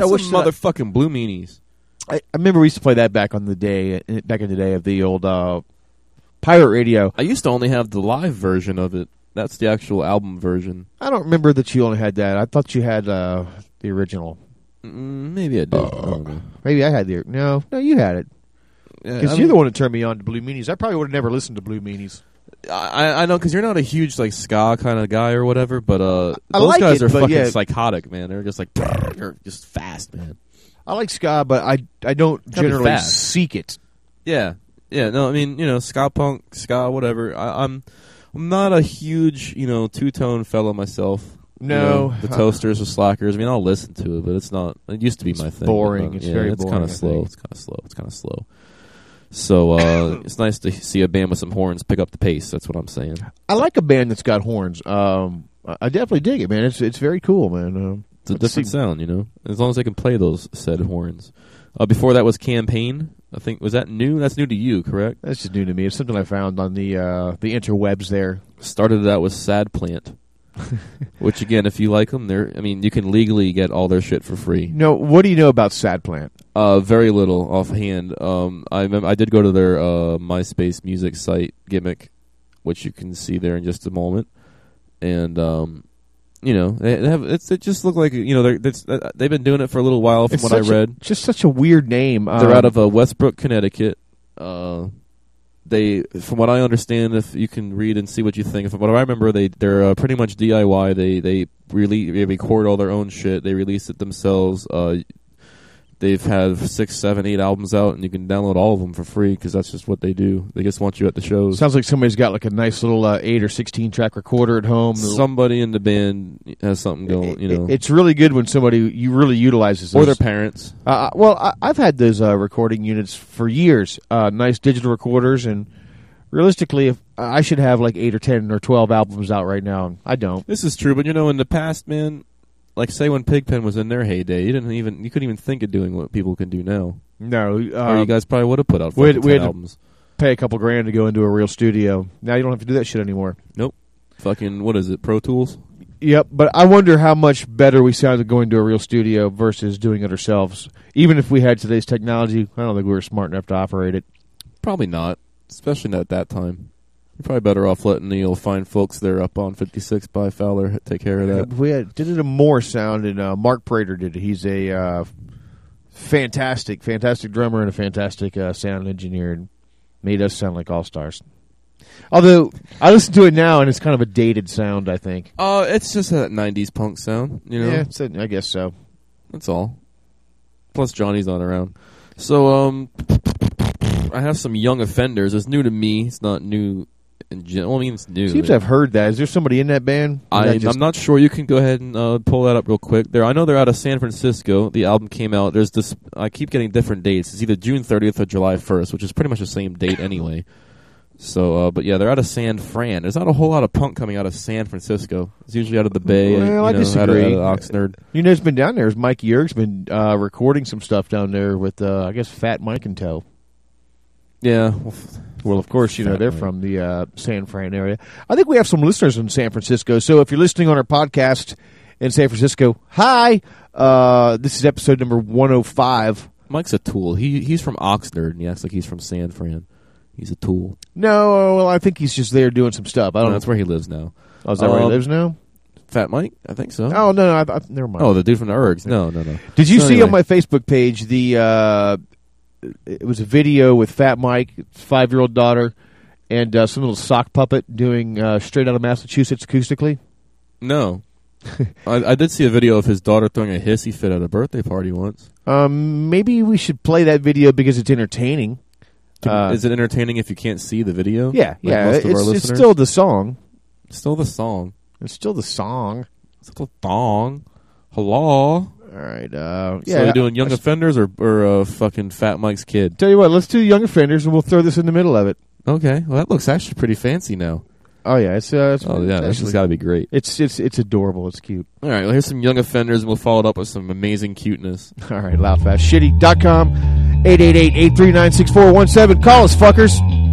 I wish
motherfucking blue meanies.
I, I remember we used to play that back on the day, uh, back in the day of the old uh, pirate radio.
I used to only have the live version of it. That's the actual album version.
I don't remember that you only had that. I thought you had uh, the original.
Mm, maybe I did. I.
Maybe I had the no, no, you had it because you're the one who turned me on to Blue Meanies. I probably would have never listened to Blue Meanies.
I, I know because you're not a huge like ska kind of guy or whatever, but uh,
I
those
like
guys
it,
are fucking
yeah.
psychotic, man. They're just like they're just fast, man.
I like ska, but I I don't generally seek it.
Yeah, yeah. No, I mean you know ska punk, ska whatever. I, I'm I'm not a huge you know two tone fellow myself. You
No.
know, the toasters or slackers. I mean, I'll listen to it, but it's not. It used to be my thing. but
boring.
not-
It's
yeah,
very
It's kind of slow. It's kind of slow. It's kind of slow. So uh, it's nice to see a band with some horns pick up the pace. That's what I'm saying.
I like a band that's got horns. Um, I definitely dig it, man. It's it's very cool, man. Um,
It's a different
see.
sound, you know. As long as they can play those said horns. Uh, before that was campaign. I think was that new. That's new to you, correct?
That's just new to me. It's something I found on the uh, the interwebs there.
Started it out with Sad Plant, which again, if you like them, they're. I mean, you can legally get all their shit for free.
No, what do you know about Sad Plant?
Uh, very little offhand. Um, I I did go to their uh, MySpace music site gimmick, which you can see there in just a moment, and um, you know they, they have it's it just looked like you know they're it's, uh, they've been doing it for a little while from
It's
what I
such a-
read.
just such a weird name.
They're
Um,
out of uh, Westbrook, Connecticut. Uh, they, from what I understand, if you can read and see what you think. From what I remember, they they're uh, pretty much DIY. They they really they record all their own shit. They release it themselves. Uh, they've had six, seven, eight albums out, and you can download all of them for free because that's just what they do. They just want you at the shows.
Sounds like somebody's got like a nice little uh, eight or sixteen track recorder at home.
Somebody in the band has something going. You know,
It's really good when somebody you really utilizes
or their parents.
Uh, well, I, I've had those uh, recording units for years. Uh, nice digital recorders, and realistically, if I should have like eight or ten or twelve albums out right now. I don't.
This is true, but you know, in the past, man, like say when Pigpen was in their heyday, you didn't even you couldn't even think of doing what people can do now.
No,
or
uh,
you guys probably would have put out
we had- we
10
had
albums.
pay a couple grand to go into a real studio. Now you don't have to do that shit anymore.
Nope. Fucking what is it? Pro Tools.
Yep, but I wonder how much better we sounded going to a real studio versus doing it ourselves. Even if we had today's technology, I don't think we were smart enough to operate it.
Probably not, especially not at that time. You're probably better off letting the old fine folks there up on 56 by Fowler take care of that.
We had, did it a more sound, and uh, Mark Prater did it. He's a uh, fantastic, fantastic drummer and a fantastic uh, sound engineer, and made us sound like all stars. Although I listen to it now, and it's kind of a dated sound. I think.
Uh, it's just that 90s punk sound, you know?
Yeah, it's a- I guess so.
That's all. Plus Johnny's not around. So, um, I have some young offenders. It's new to me. It's not new in general. I mean, it's new.
Seems I've heard that. Is there somebody in that band? That
I,
just-
I'm not sure. You can go ahead and uh, pull that up real quick. There, I know they're out of San Francisco. The album came out. There's this. I keep getting different dates. It's either June 30th or July 1st, which is pretty much the same date anyway. So, uh, but yeah, they're out of San Fran. There's not a whole lot of punk coming out of San Francisco. It's usually out of the Bay.
Well,
you know,
I
out of-
disagree.
Out of, Oxnard.
You know, it's been down there is Mikey Erg's been uh, recording some stuff down there with, uh, I guess, Fat Mike and Toe.
Yeah.
Well, of course, you know, they're from the uh, San Fran area. I think we have some listeners in San Francisco. So if you're listening on our podcast in San Francisco, hi. Uh, this is episode number 105.
Mike's a tool. He he's from Oxnard, and he acts like he's from San Fran. He's a tool.
No, well, I think he's just there doing some stuff. I don't
that's
know.
where he lives now.
Oh, is that where he
Um,
lives now?
Fat Mike, I think so.
Oh, no, no, I, I, never mind.
Oh, the dude from the Ergs. No, no, no.
Did you
So
see
anyway.
on my Facebook page the uh, it was a video with Fat Mike, five year old daughter, and uh, some little sock puppet doing uh, straight out of Massachusetts acoustically?
No. I, I did see a video of his daughter throwing a hissy fit at a birthday party once.
Um, maybe we should play that video because it's entertaining.
Can-
Uh,
Is it entertaining if you can't see the video?
Yeah,
Like
yeah.
most of our
It's, it's still the song.
still the song.
It's still the song.
It's still the song. Hello.
All right. Uh,
Yeah,
yeah.
you doing young
I-
offenders or or uh, fucking Fat Mike's kid?
Tell you what, let's do young offenders, and we'll throw this in the middle of it.
Okay, well that looks actually pretty fancy now.
Oh yeah, it's uh, it's,
Oh yeah, this has got to be great.
It's it's it's adorable. It's cute.
All right, well here's some young offenders, and we'll follow it up with some amazing cuteness.
All right, loudfastshitty.com, 888-839-6417. Call us, fuckers.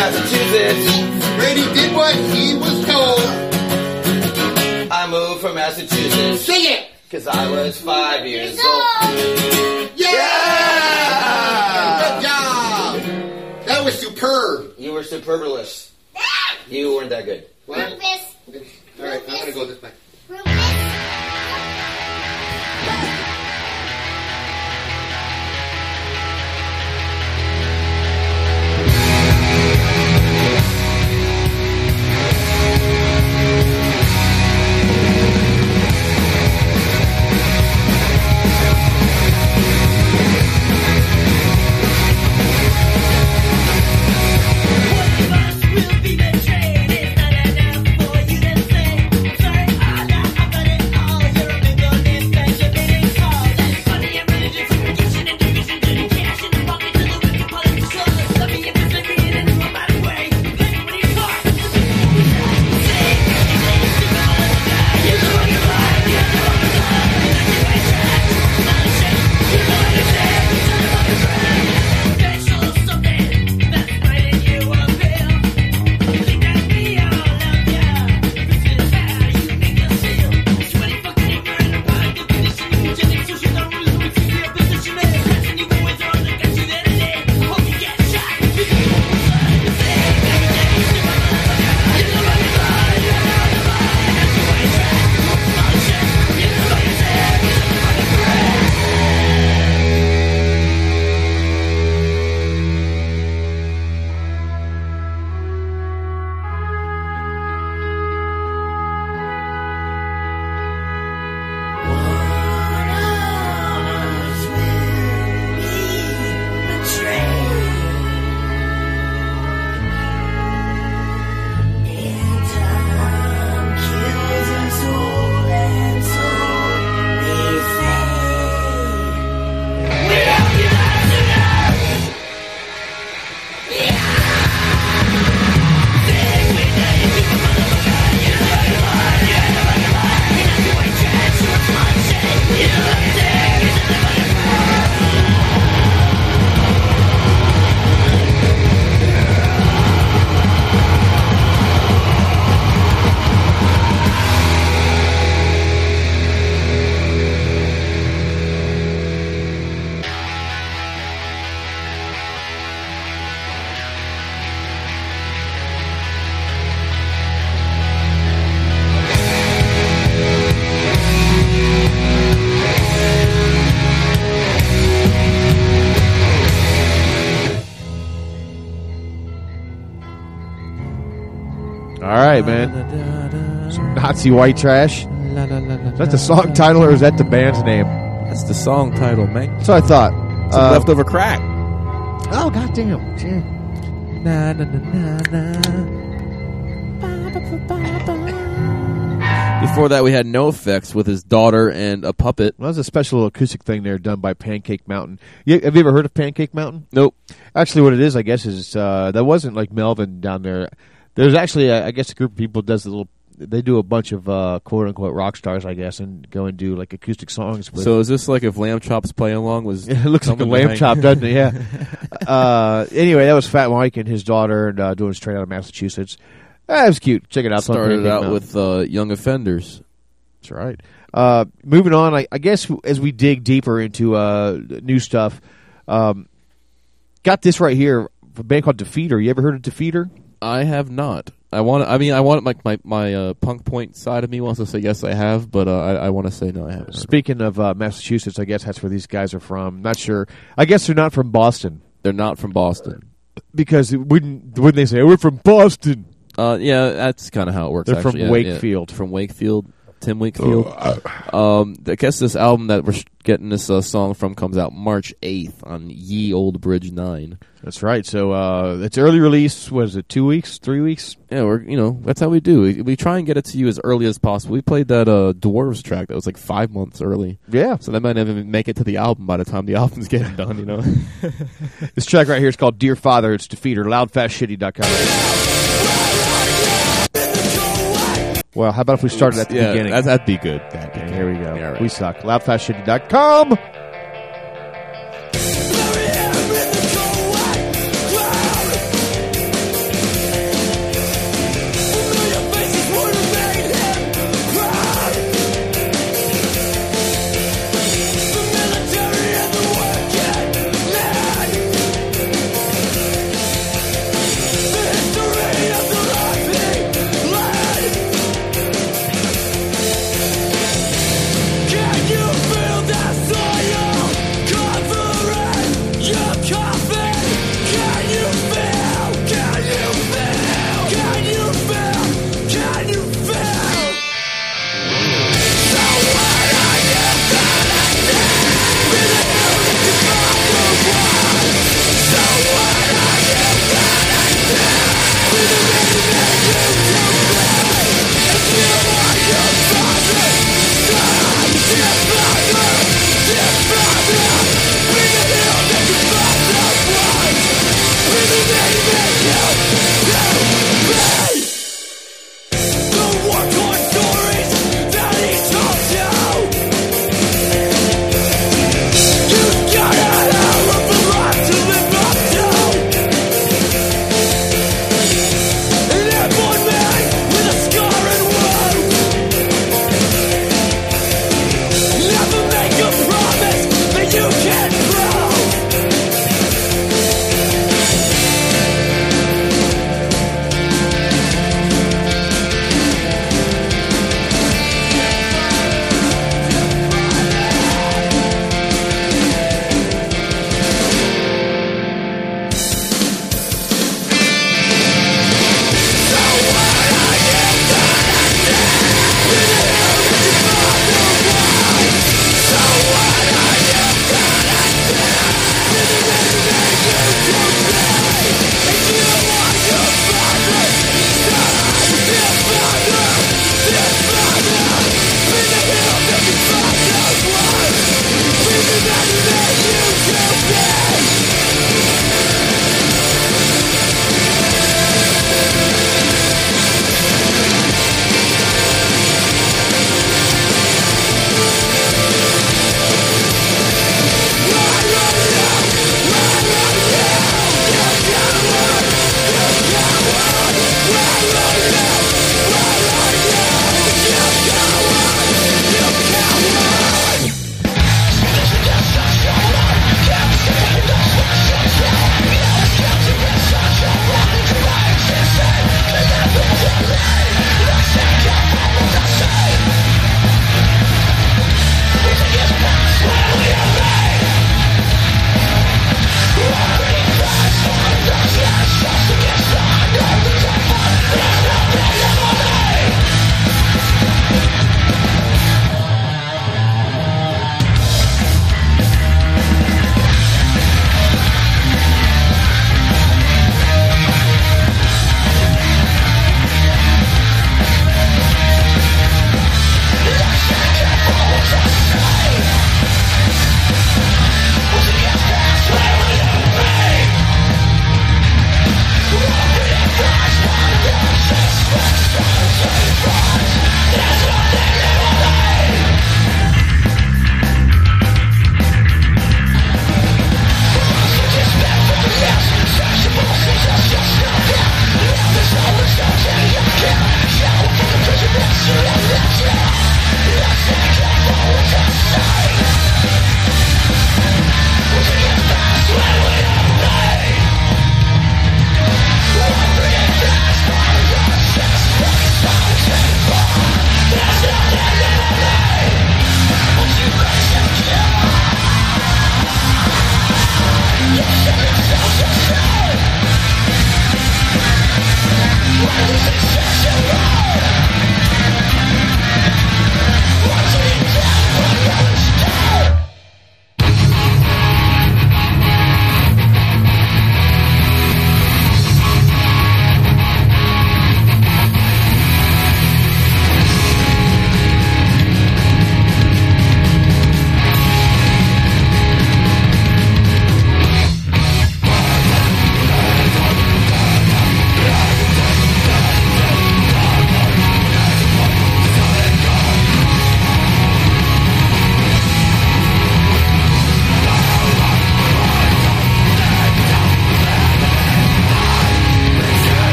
Massachusetts.
Brady did what he was told.
I moved from Massachusetts.
Sing it.
Because I was five years old.
Yeah! Good job! That was superb.
You were superfluous. You weren't that good.
What? All right, I'm gonna go this way.
Nazi white trash. Is that the song title or is that the band's name?
That's the song title, man.
That's what I thought.
Some
Uh,
leftover crack.
Oh, goddamn. Gee.
Na, na, na, na, na. Before that, we had NOFX with his daughter and a puppet.
Well, that was a special acoustic thing there done by Pancake Mountain. You, have you ever heard of Pancake Mountain?
Nope.
Actually, what it is, I guess, is uh, that wasn't like Melvin down there. There's actually, a, I guess, a group of people does a little. They do a bunch of uh, quote unquote rock stars, I guess, and go and do like acoustic songs. With,
So is this like if Lamb Chop's playing along was?
it looks like a lamb chop, doesn't it? Yeah. uh, anyway, that was Fat Mike and his daughter, and uh, doing straight out of Massachusetts. That was cute. Check it out.
Started
Pancake
out with uh, Young Offenders.
That's right. Uh, moving on, I, I guess as we dig deeper into uh, new stuff, um, got this right here a band called Defeater. You ever heard of Defeater?
I have not. I want. I mean, I want like my my uh, punk point side of me wants to say yes, I have, but uh, I, I want to say no, I haven't.
Speaking of uh, Massachusetts, I guess that's where these guys are from. Not sure. I guess they're not from Boston
They're not from Boston.
because it wouldn't wouldn't they say "Oh, we're from Boston?
Uh, yeah, that's kind of how it works.
They're from.
Yeah,
Wakefield.
yeah. From Wakefield, Tim Wakefield. um, I guess this album that we're getting this uh, song from comes out March eighth on Ye Old Bridge Nine.
That's right. So uh, it's early release. Was it two weeks, three weeks?
Yeah, we're you know that's how we do. We, we try and get it to you as early as possible. We played that uh, Dwarves track that was like five months early.
Yeah.
So that might not even make it to the album by the time the album's getting done. You know.
This track right here is called "Dear Father." It's Defeater. Loudfastshitty.com. Well, how about if we started at the
yeah,
beginning?
That's, that'd be good. That'd be good.
here we go.
Yeah, right.
We suck. Loudfastshitty.com.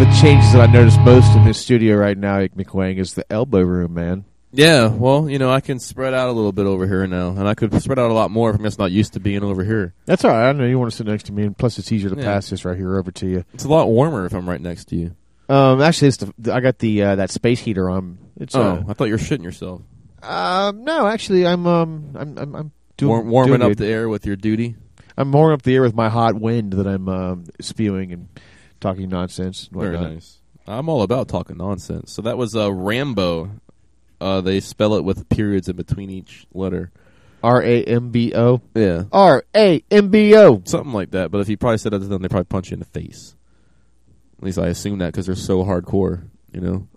of the changes that I noticed most in this studio right now, Ick McWang, is the elbow room, man.
Yeah, well, you know, I can spread out a little bit over here now, and I could spread out a lot more if I'm just not used to being over here.
That's all right. I know you want to sit next to me, and plus it's easier to
Yeah.
pass this right here over to you.
It's a lot warmer if I'm right next to you.
Um, actually, it's the, I got the uh, that space heater on. It's
oh,
uh,
I thought you were shitting yourself.
um, no, actually, I'm um, I'm I'm, I'm doing,
War- warming
doing
up
good.
the air with your duty.
I'm warming up the air with my hot wind that I'm um, spewing and talking nonsense.
Very
whatnot.
nice. I'm all about talking nonsense. So that was uh, Rambo. Uh, they spell it with periods in between each letter.
R A M B O.
Yeah.
R A M B O.
Something like that. But if you probably said that to them, they probably punch you in the face. At least I assume that because they're so hardcore, you know.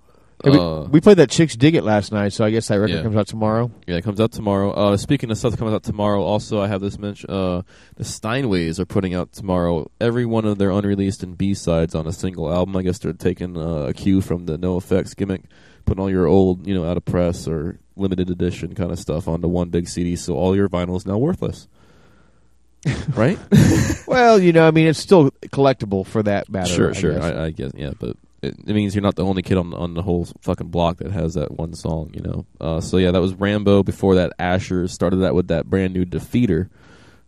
Hey, we,
Uh,
we played that Chixdiggit last night, so I guess that record
Yeah.
comes out tomorrow.
Yeah, it comes out tomorrow. Uh, speaking of stuff that comes out tomorrow, also I have this mention. Uh, the Steinways are putting out tomorrow every one of their unreleased and B sides on a single album. I guess they're taking uh, a cue from the NOFX gimmick, putting all your old, you know, out of press or limited edition kind of stuff onto one big CD. So all your vinyl is now worthless, right?
well, you know, I mean, it's still collectible for that matter.
sure,
I
sure.
guess.
I, I guess, yeah, but it, it means you're not the only kid on on the whole fucking block that has that one song, you know. Uh, so yeah, that was Rambo. Before that, Asher started that with that brand new Defeater,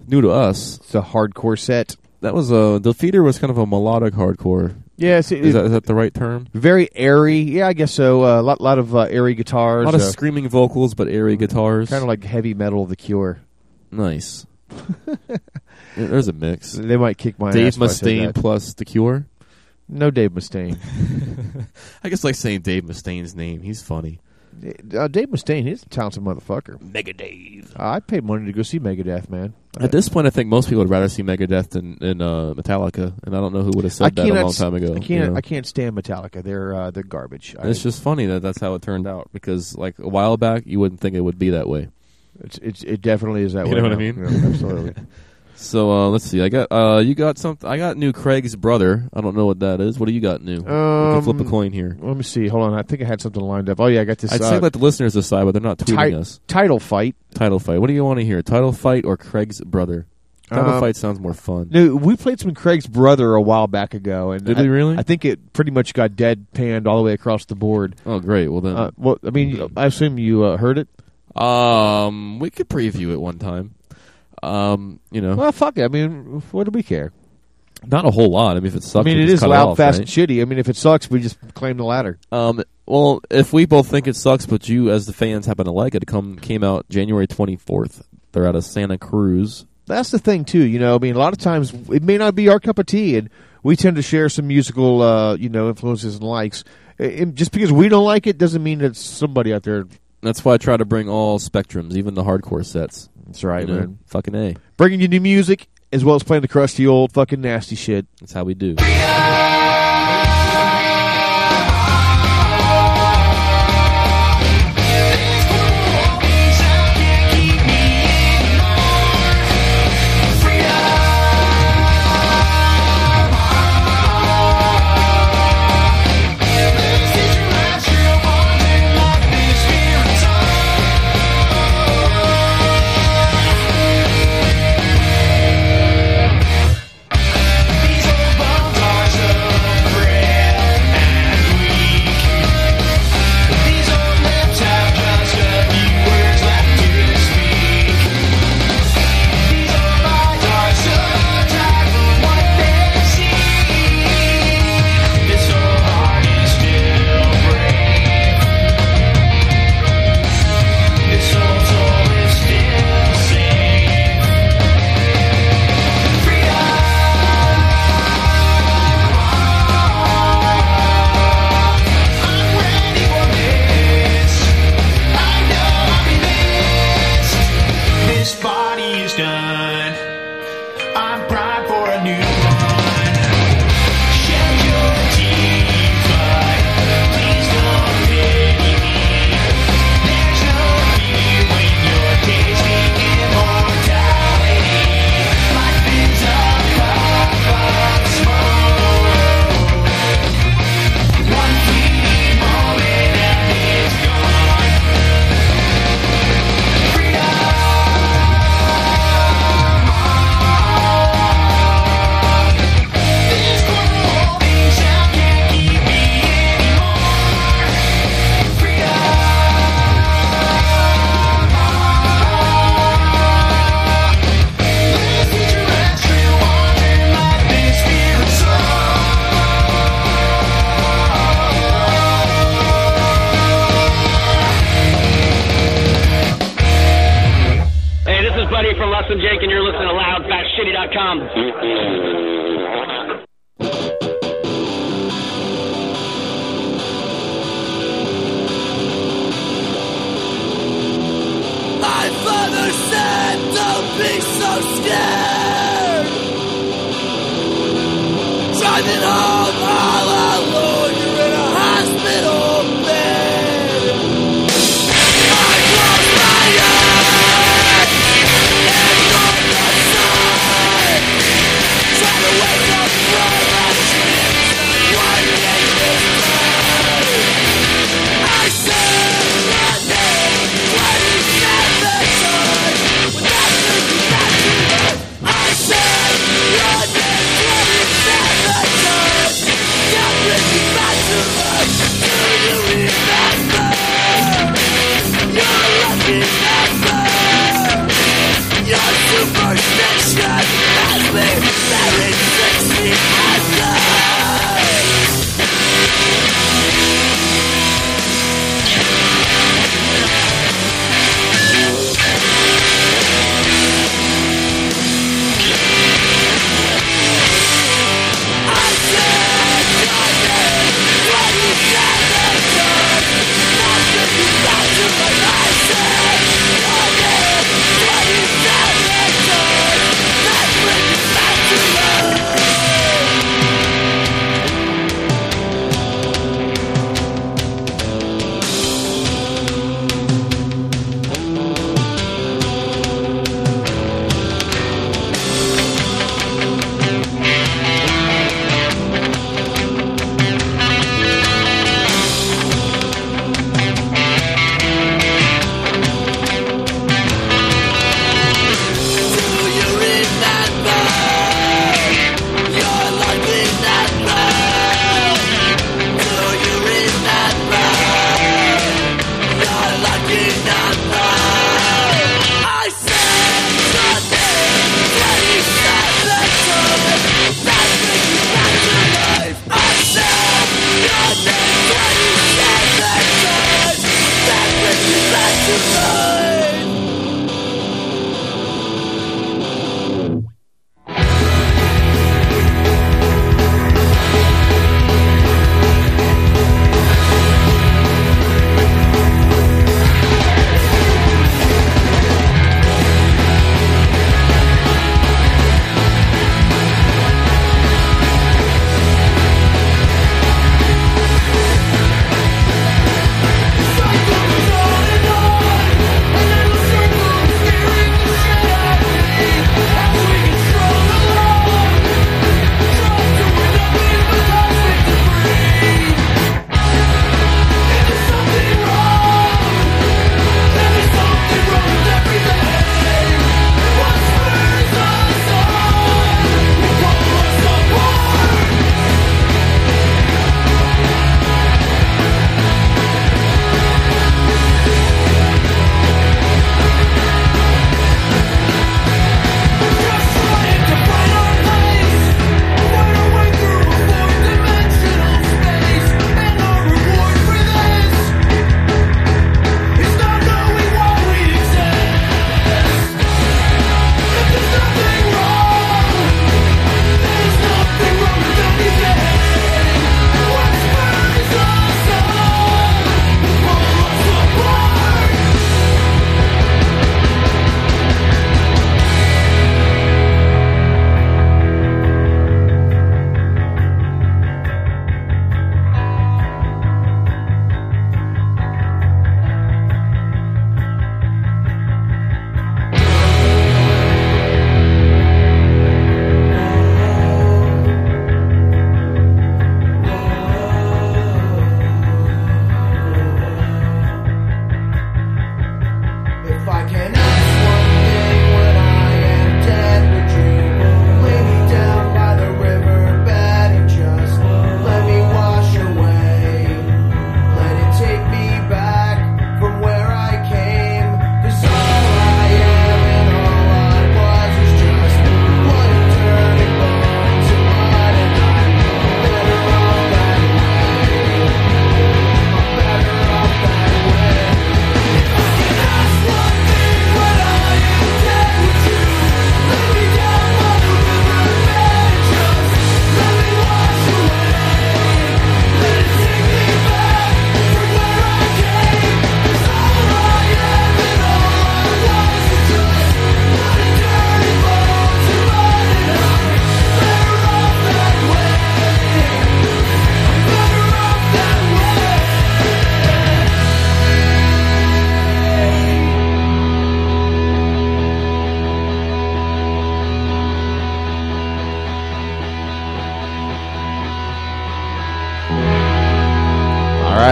new to us.
It's a hardcore set.
That was a Defeater was kind of a melodic hardcore.
Yes, it-
is that, is that the right term?
Very airy. Yeah, I guess so. A lot, lot of uh, airy guitars.
A lot of
uh,
screaming vocals, but airy guitars.
Kind of like heavy metal of The Cure.
nice. Yeah, there's a mix.
They might kick my
Dave
ass if I said
Mustaine plus The Cure.
No Dave Mustaine.
I guess like saying Dave Mustaine's name. He's funny.
uh, Dave Mustaine, he's a talented motherfucker.
Mega Dave.
Uh, I paid money to go see Megadeth, man.
At this point, I think most people would rather see Megadeth than, than uh, Metallica, and I don't know who would have said that a long time ago.
I can't.
know?
I can't stand Metallica. They're uh, they're garbage.
And it's
I-
just funny that that's how it turned out because, like a while back, you wouldn't think it would be that way.
It's, it's it definitely is that
You
way.
You know what I
now.
mean?
Yeah, absolutely.
So uh, let's see. I got uh, you got something. I got new Craig's brother. I don't know what that is. What do you got new? we can flip a
Um,
coin here.
Let me see. Hold on. I think I had something lined up. Oh yeah, I got this.
I'd
uh,
say let the listeners decide, but they're not tweeting us.
title fight.
Title fight. What do you want to hear? Title fight or Craig's brother? Title
Um,
fight sounds more fun.
No, we played some Craig's brother a while back ago, and
Did
I,
we really?
I think it pretty much got deadpanned all the way across the board.
Oh, great. Well then,
Uh, well, I mean, I assume you uh, heard it.
um, we could preview it one time. Um, you know,
Well, fuck it. I mean, what do we care?
not a whole lot. I mean, if it sucks,
I mean, it is loud,
off,
fast,
right?
and shitty. I mean, if it sucks, we just claim the latter.
Um, well, if we both think it sucks, but you as the fans happen to like it, it come came out January twenty fourth. They're out of Santa Cruz.
That's the thing too. You know, I mean, a lot of times it may not be our cup of tea, and we tend to share some musical, uh, you know, influences and likes. And just because we don't like it doesn't mean that somebody out there.
That's why I try to bring all spectrums, even the hardcore sets.
That's right,
You know,
man.
Fucking a.
Bringing you new music as well as playing the crusty old fucking nasty shit.
That's how we do.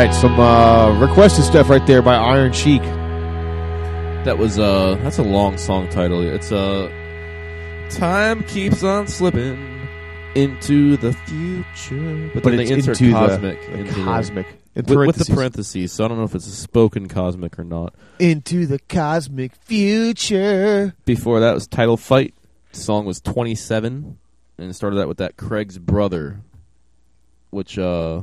Right, some uh, requested stuff right there by Iron Sheik.
That was uh that's a long song title. It's uh Time keeps on slipping into the future. But,
But
then they insert
into the-
cosmic
the
into
cosmic,
with, with the
parentheses.
So I don't know if it's a spoken cosmic or not.
Into the cosmic future.
Before that was Title Fight. The song was 27 and it started out with that Craig's brother which uh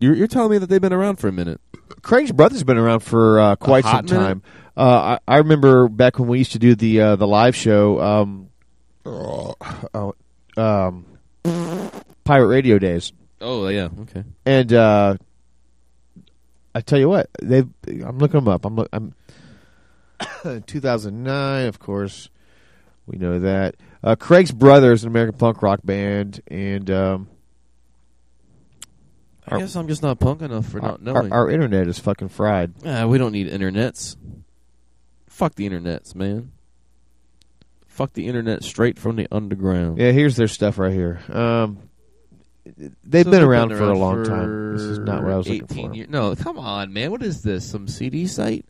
you're you're telling me that they've been around for a minute.
Craig's brother's been around for uh, quite some time. Uh, I, I remember back when we used to do the uh, the live show, um, oh, um, pirate radio days,
Oh yeah, okay.
and uh, I tell you what, they I'm looking them up. I'm look, I'm 2009, of course. We know that uh, Craig's brother is an American punk rock band, and um,
I guess I'm just not punk enough for
our,
not knowing.
Our, our internet is fucking fried.
Ah, we don't need internets. Fuck the internets, man. Fuck the internet straight from the underground.
Yeah, here's their stuff right here. Um, they've
So
been
they've
around for a long time. This is not what I was looking
18
for.
year- No, come on, man. What is this? Some CD site?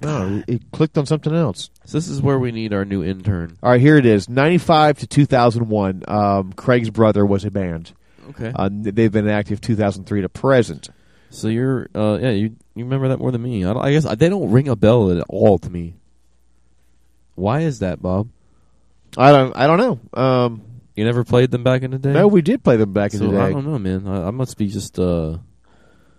No, it clicked on something else.
So this is where we need our new intern.
All right, here it is. 95 to 2001, um, Craig's brother was a band.
Okay.
Uh, they've been active 2003 to present.
So you're, uh, yeah, you you remember that more than me. I, I guess they don't ring a bell at all to me. Why is that, Bob?
I don't I don't know. Um,
You never played them back in the day?
no, we did play them back
so
in the day.
I don't know, man. I, I must be just uh,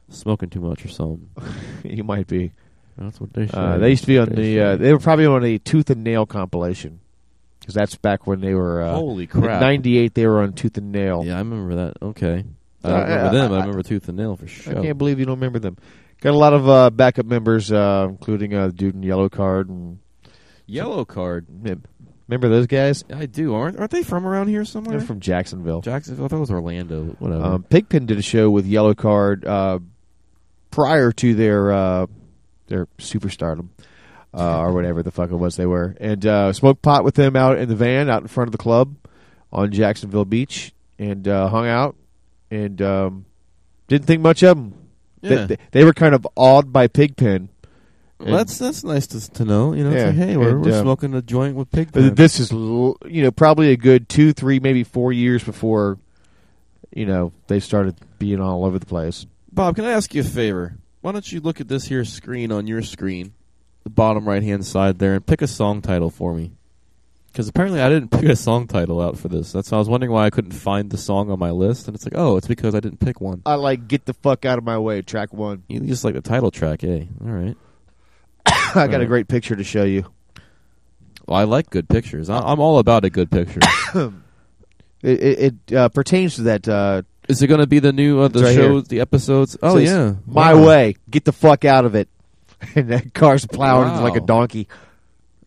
smoking too much or something.
you might be.
That's what they.
Uh, they used to be on
They
the. Uh, they were probably on the Tooth and Nail compilation because that's back when they were. Uh,
Holy
in
crap.
'98, they were on Tooth and Nail.
Yeah, I remember that. Okay. I
Uh,
remember them. I,
I-
remember Tooth and Nail for sure.
I can't believe you don't remember them. Got a lot of uh, backup members, uh, including uh, dude in Yellowcard and Yellowcard. Remember those guys?
I do. Aren't aren't they from around here somewhere?
They're from Jacksonville.
Jacksonville. I thought it was Orlando. Whatever.
Um, Pigpen did a show with Yellowcard uh, prior to their uh, their superstardom uh, or whatever the fuck it was they were, and uh, smoked pot with them out in the van out in front of the club on Jacksonville Beach, and uh, hung out, and um, didn't think much of them.
Yeah.
They, they were kind of awed by Pigpen.
Well, that's that's nice to to know. You know,
Yeah,
like, hey, we're,
and,
we're
um,
smoking a joint with
Pigpen. This is, you know, probably a good two, three, maybe four years before, you know, they started being all over the place.
Bob, can I ask you a favor? Why don't you look at this here screen on your screen, the bottom right hand side there, and pick a song title for me? Because apparently I didn't pick a song title out for this. That's why I was wondering why I couldn't find the song on my list, and it's like, oh, it's because I didn't pick one.
I like Get the Fuck Out of My Way, track one.
You just like the title track, eh? All right.
I got a great picture to show you.
Well, I like good pictures. I, I'm all about a good picture.
It, it, it uh, pertains to that. Uh,
Is it going to be the new uh, the
right here.
shows, the episodes? Oh
Says,
yeah,
My
Wow.
way. Get the fuck out of it. and that car's plowing
Wow.
like a donkey.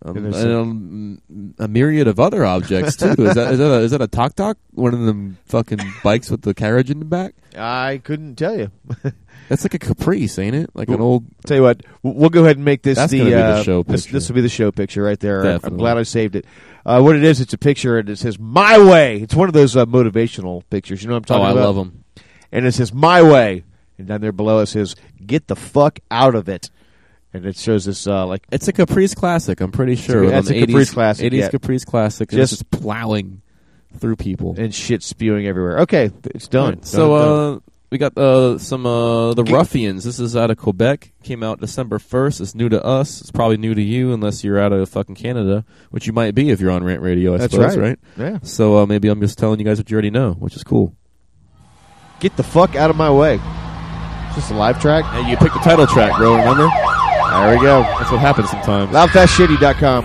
Um,
And
and,
a-
um, a myriad of other objects too. is that is that a, is that a tok tok? One of them fucking bikes with the carriage in the back.
I couldn't tell you.
That's like a Caprice, ain't it? Like an old.
Tell you what, we'll go ahead and make this the,
the
uh,
show
This,
picture.
this will be the show picture right there. I'm glad I saved it. Uh, what it is, it's a picture and it says "My Way." It's one of those uh, motivational pictures. You know what I'm
Oh,
talking
I love them.
And it says "My Way," and down there below it says "Get the fuck out of it," and it shows this uh, like
It's a Caprice classic. I'm pretty sure.
a- that's a
the
Caprice
80s
classic,
80s
yeah.
Caprice classic.
Just-
Just, just plowing through people.
and shit spewing everywhere. Okay, it's done.
Alright, so
Done, done.
uh, we got uh, some uh, the Ruffians. This is out of Quebec. Came out December first. It's new to us. It's probably new to you, unless you're out of fucking Canada, which you might be if you're on Rant Radio. I
That's
suppose,
right.
right?
Yeah.
So uh, maybe I'm just telling you guys what you already know, which is cool.
get the fuck out of my way. Is this a live track?
Hey, you picked the title track, bro. Remember?
There we go.
That's what happens sometimes.
Loudfastshitty.com.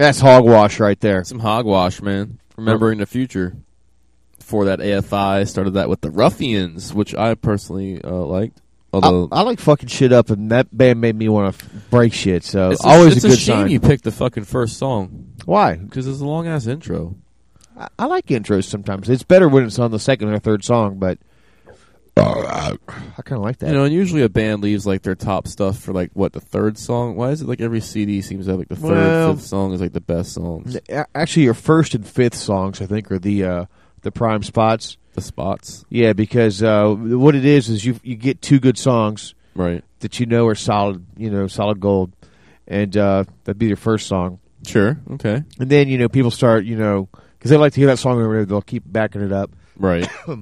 That's hogwash right there.
Some hogwash, man. Remembering the future. Before that, AFI started that with the Ruffians, which I personally uh, liked. Although
I, I like fucking shit up, and that band made me want to break shit. So
it's
always
it's
a good
shame
sign.
you picked the fucking first song.
Why?
Because it's a long ass intro.
I, I like intros sometimes. It's better when it's on the second or third song, but I kind of like that.
You know, and usually a band leaves like their top stuff for like what the third song. Why is it like every CD seems to have like the third,
Well-
fifth song is like the best songs?
Actually, your first and fifth songs, I think, are the uh, the prime spots.
The spots,
yeah, because uh, what it is is you you get two good songs,
right?
That you know are solid, you know, solid gold, and uh, that'd be your first song.
Sure, okay.
And then you know people start, you know, because they like to hear that song over there, they'll keep backing it up.
Right. All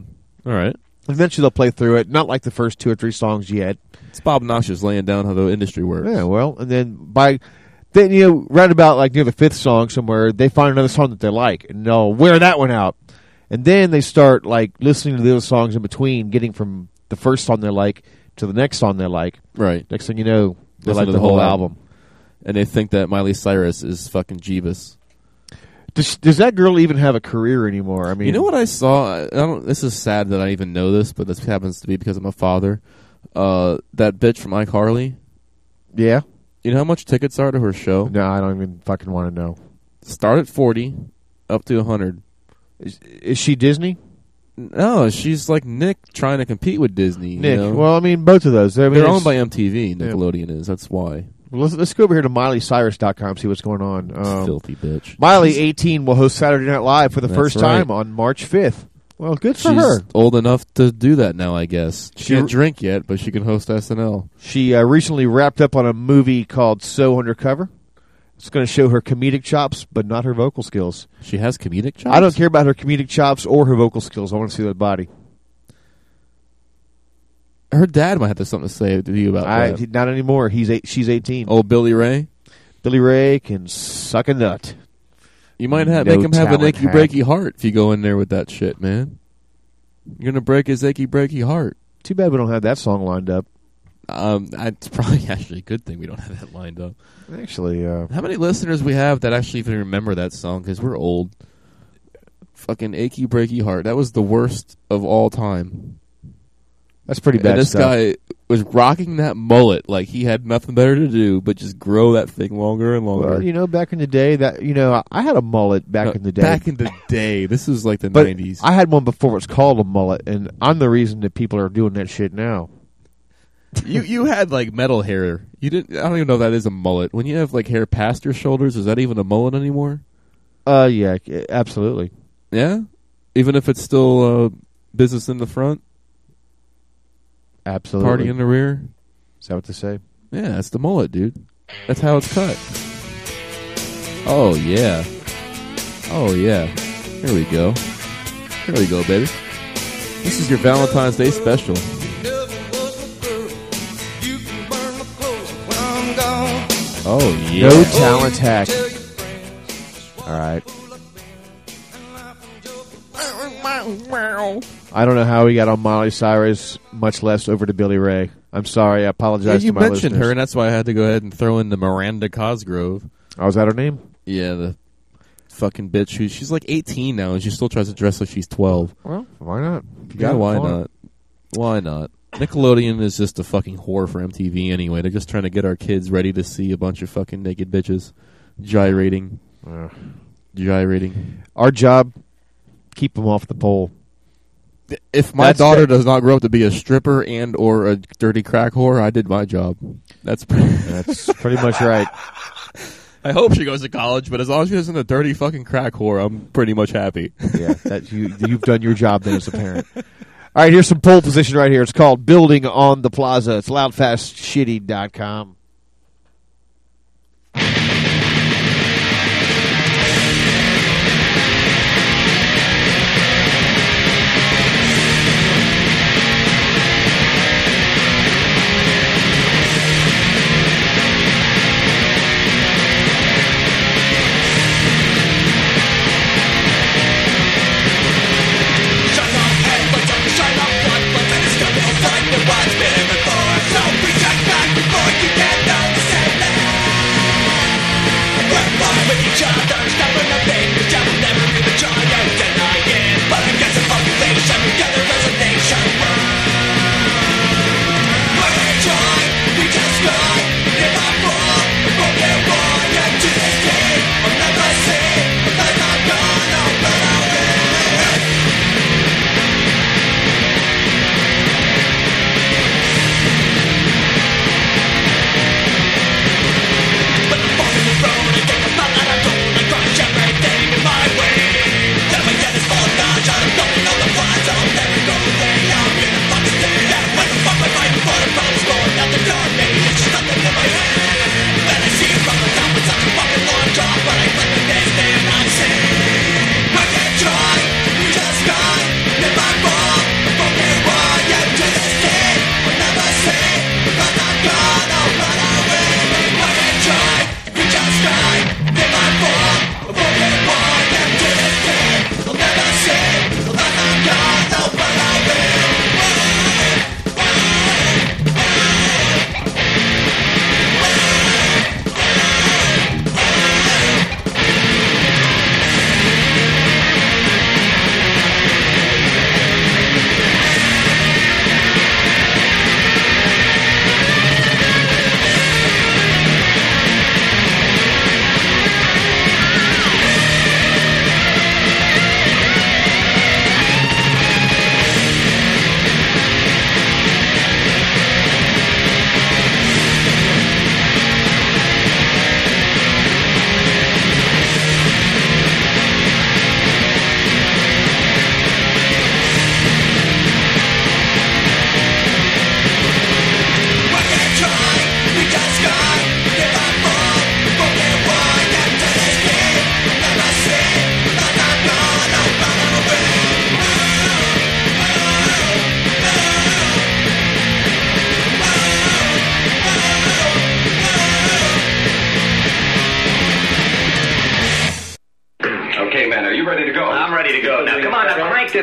right.
Eventually, they'll play through it. Not like the first two or three songs yet.
It's Bob Noxious laying down how the industry works.
Yeah, well, and then by then you know right about like near the fifth song somewhere, they find another song that they like, and they'll wear that one out, and then they start like listening to the other songs in between, getting from the first song they like to the next song they like.
Right.
Next thing you know, they
Listen
like
to
the, whole album.
and they think that Miley Cyrus is fucking Jeebus.
Does, does that girl even have a career anymore? I mean,
you know what I saw? I don't. This is sad that I even know this, but this happens to be because I'm a father. Uh, that bitch from iCarly.
Yeah.
You know how much tickets are to her show?
No, I don't even fucking want to know.
Start at forty, up to a hundred.
Is, is she Disney?
No, she's like Nick trying to compete with Disney. you
Nick.
know?
Well, I mean, both of those. I mean,
They're owned by MTV.
Yeah.
Nickelodeon is. That's why.
Let's, let's go over here to MileyCyrus.com see what's going on. Um,
Filthy bitch.
Miley, 18, will host Saturday Night Live for the
That's
first
right.
time on March 5th. Well, good for
She's
her.
old enough to do that now, I guess. She
She-
can't drink yet, but she can host SNL.
She uh, recently wrapped up on a movie called So Undercover. It's going to show her comedic chops, but not her vocal skills.
She has comedic chops?
I don't care about her comedic chops or her vocal skills. I want to see that body.
Her dad might have something to say to you about
I,
that.
not anymore. He's eight, she's 18.
Oh, Billy Ray?
Billy Ray can suck a nut.
You might have
No
make him have an achy
hack.
breaky heart if you go in there with that shit, man. You're gonna break his achy breaky heart.
Too bad we don't have that song lined up.
Um, it's probably actually a good thing we don't have that lined up.
Actually, uh,
How many listeners we have that actually even remember that song? Because we're old. Fucking achy breaky heart. That was the worst of all time.
That's pretty
And
bad
this
stuff.
guy was rocking that mullet like he had nothing better to do but just grow that thing longer and longer.
Well, you know, back in the day, that you know, I had a mullet back
No,
in the day.
Back in the day, this was like the nineties.
I had one before. It's called a mullet, and I'm the reason that people are doing that shit now.
you you had like metal hair. You didn't. I don't even know if that is a mullet. When you have like hair past your shoulders, is that even a mullet anymore?
Uh, yeah, absolutely.
Yeah, even if it's still uh, business in the front,
Absolutely.
party in the rear.
Is that what they say?
Yeah, that's the mullet, dude. That's how it's cut. Oh yeah. Oh yeah. Here we go. Here we go, baby. This is your Valentine's Day special. Oh yeah.
No talent hack. All right. I don't know how we got on Miley Cyrus, much less over to Billy Ray. I'm sorry. I
Yeah,
apologize
you
to my
mentioned
listeners.
her, and that's why I had to go ahead and throw in the Miranda Cosgrove.
Oh, is that her name?
Yeah, the fucking bitch who she's like 18 now, and she still tries to dress like she's 12.
Well, why not?
Yeah, why
fine.
not? Why not? Nickelodeon is just a fucking whore for MTV anyway. They're just trying to get our kids ready to see a bunch of fucking naked bitches gyrating, gyrating.
Our job, keep them off the pole.
If my
That's
daughter does not grow up to be a stripper and or a dirty crack whore, I did my job. That's
That's pretty much right.
I hope she goes to college, but as long as she isn't a dirty fucking crack whore, I'm pretty much happy.
yeah, that you you've done your job then as a parent. All right, here's some pole position right here. It's called Building on the Plaza. It's loudfastshitty.com.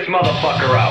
motherfucker out.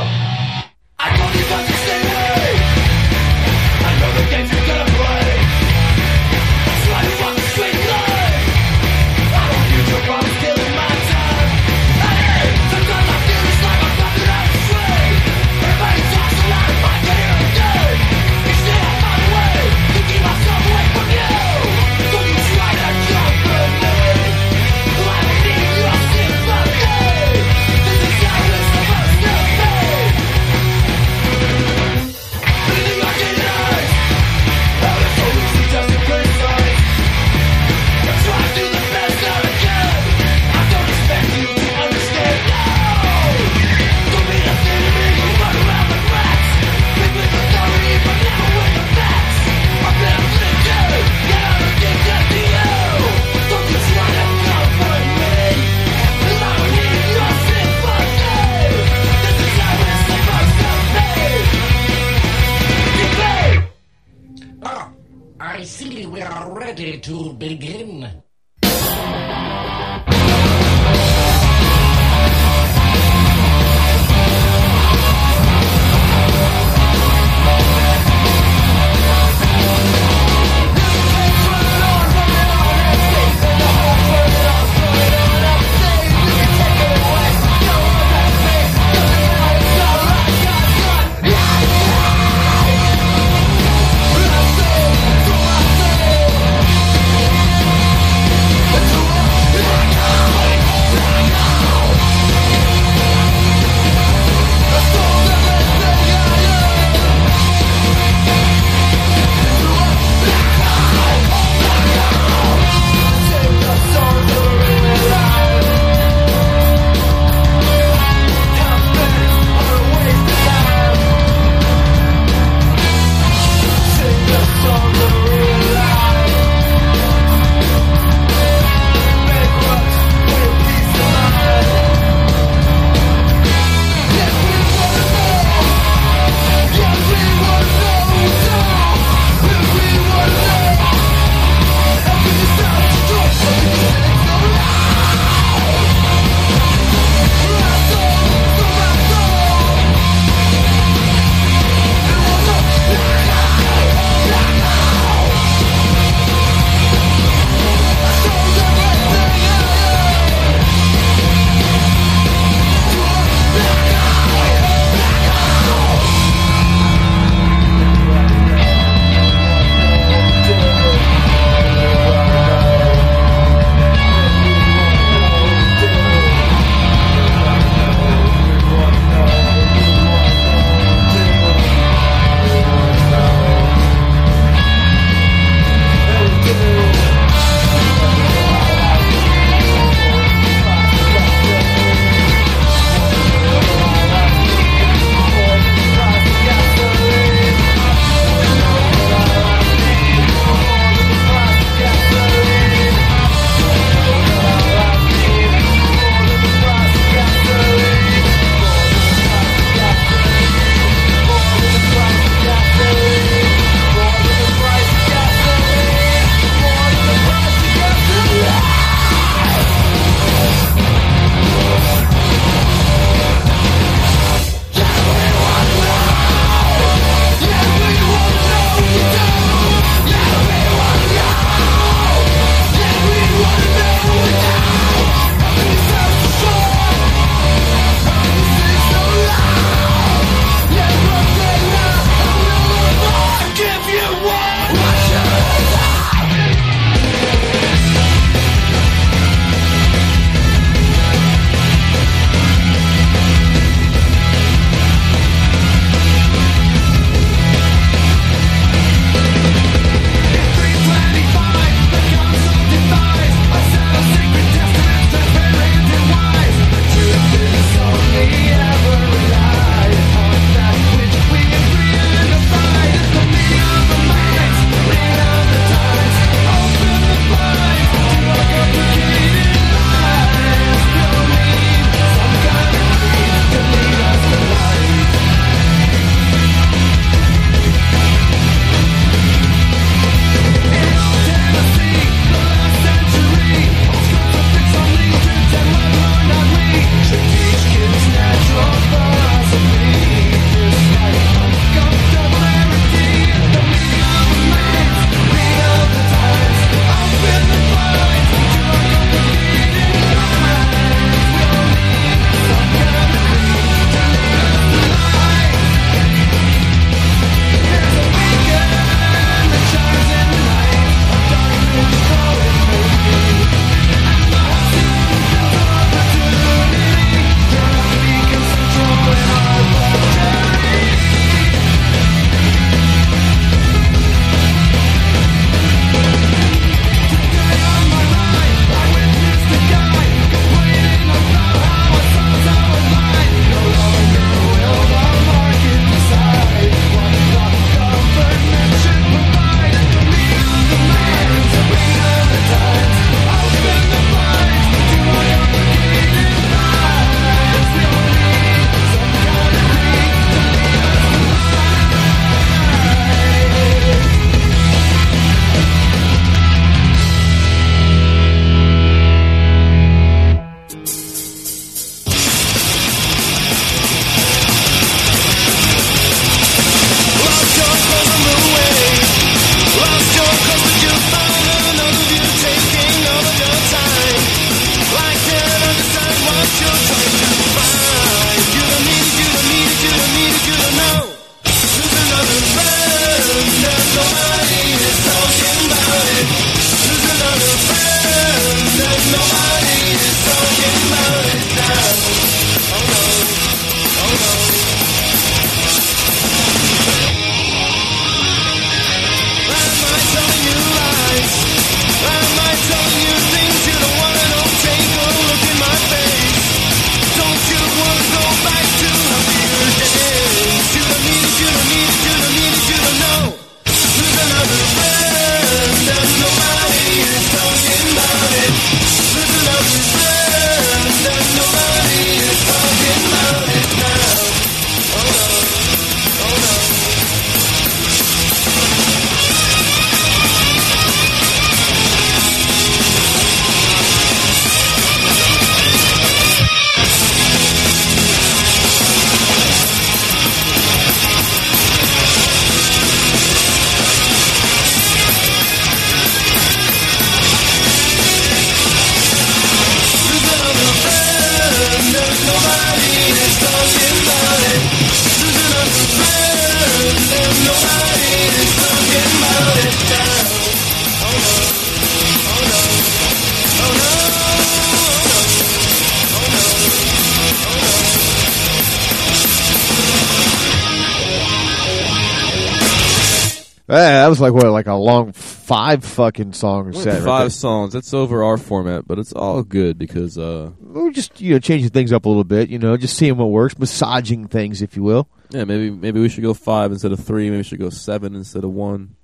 Was like what, like a long five fucking song set.
five
there.
songs. That's over our format, but it's all good because uh,
We're just you know changing things up a little bit. You know, just seeing what works, massaging things, if you will.
yeah, maybe maybe we should go five instead of three. Maybe we should go seven instead of one.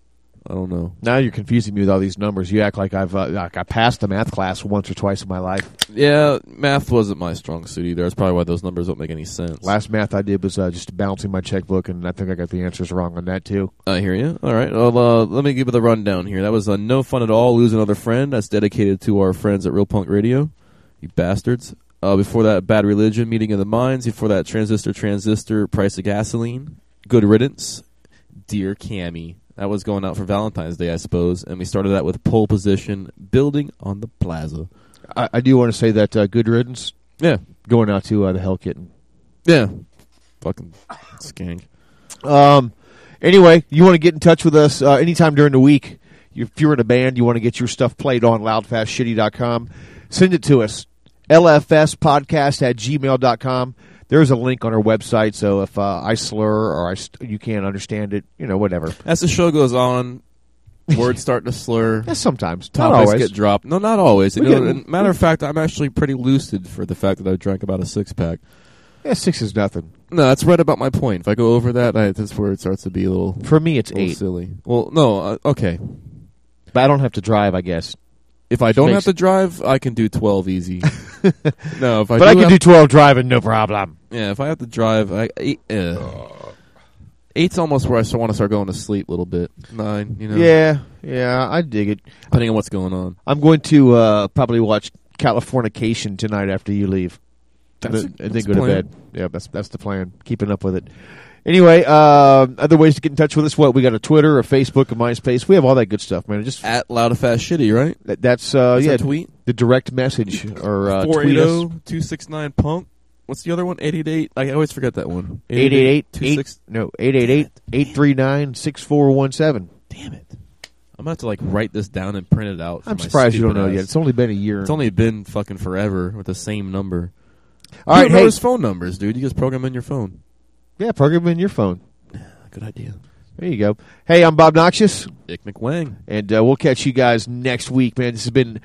I don't know.
Now you're confusing me with all these numbers. You act like I've uh, like I passed the math class once or twice in my life.
Yeah, math wasn't my strong suit either. That's probably why those numbers don't make any sense.
Last math I did was uh, just balancing my checkbook, and I think I got the answers wrong on that too.
I hear you. All right. Well, uh, let me give you the rundown here. That was uh, no fun at all. Lose another friend. That's dedicated to our friends at Real Punk Radio. You bastards. Uh, before that, Bad Religion, Meeting of the Minds. Before that, Transistor, Transistor, Price of Gasoline. Good Riddance. Dear Cammy. That was going out for Valentine's Day, I suppose. And we started that with Pole Position, Building on the Plaza.
I, I do want to say that uh, good riddance.
Yeah.
going out to uh, the Hell Kitten.
Yeah. Fucking skank.
Um. Anyway, you want to get in touch with us uh, anytime during the week. If you're in a band, you want to get your stuff played on loudfastshitty.com, send it to us. LFSpodcast at gmail.com. There's a link on our website, so if uh, I slur or I st you can't understand it, you know, whatever.
As the show goes on, words start to slur.
Yeah, sometimes. Not
Topics
always.
get dropped. No, not always. You know,
get-
matter of fact, I'm actually pretty lucid for the fact that I drank about a six pack.
Yeah, six is nothing.
No, that's right about my point. If I go over that, I, that's where it starts to be a little.
For me, it's eight.
silly. Well, no, uh, okay.
But I don't have to drive, I guess.
If I don't have to drive, I can do twelve easy. no, if I
but I can do 12 driving, no problem.
Yeah, if I have to drive, I eight, uh, eight's almost where I want to start going to sleep a little bit. Nine, you know.
Yeah, yeah, I dig it.
Depending on what's going on.
I'm going to uh, probably watch Californication tonight after you leave.
That's-
and then
that's
go
the
to bed. Yeah, that's that's the plan. Keeping up with it. Anyway, uh, other ways to get in touch with us. What we got a Twitter, a Facebook, a MySpace. We have all that good stuff, man. Just
At loud and fast shitty, right?
that, that's uh,
That's
yeah,
our tweet?
the direct message or uh,
Four
tweet us.
zero two six nine punk. What's the other one? Eight eight eight. I always forget that one.
888
two six.
no 888-839-6417.
Damn it! I'm gonna have to like write this down and print it out.
I'm surprised you don't know
ass.
yet. It's only been a year.
It's only been fucking forever with the same number.
All
you
right,
don't know
hey.
his phone numbers, dude. You just program in your phone.
Yeah, program in your phone.
Good idea.
There you go. Hey, I'm Bob Noxious.
Dick McWang.
And uh, we'll catch you guys next week, man. This has been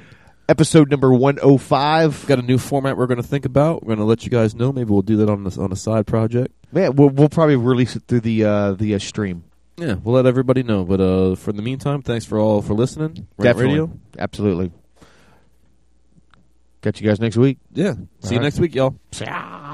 episode number 105.
Got a new format we're going to think about. We're going to let you guys know. Maybe we'll do that on the, on a side project.
Man, we'll, we'll probably release it through the uh, the uh, stream.
Yeah, we'll let everybody know. But uh, for the meantime, thanks for all for listening. Rant
Definitely.
Radio.
Absolutely. Catch you guys next week.
Yeah. See
All
you next week, y'all.
Yeah.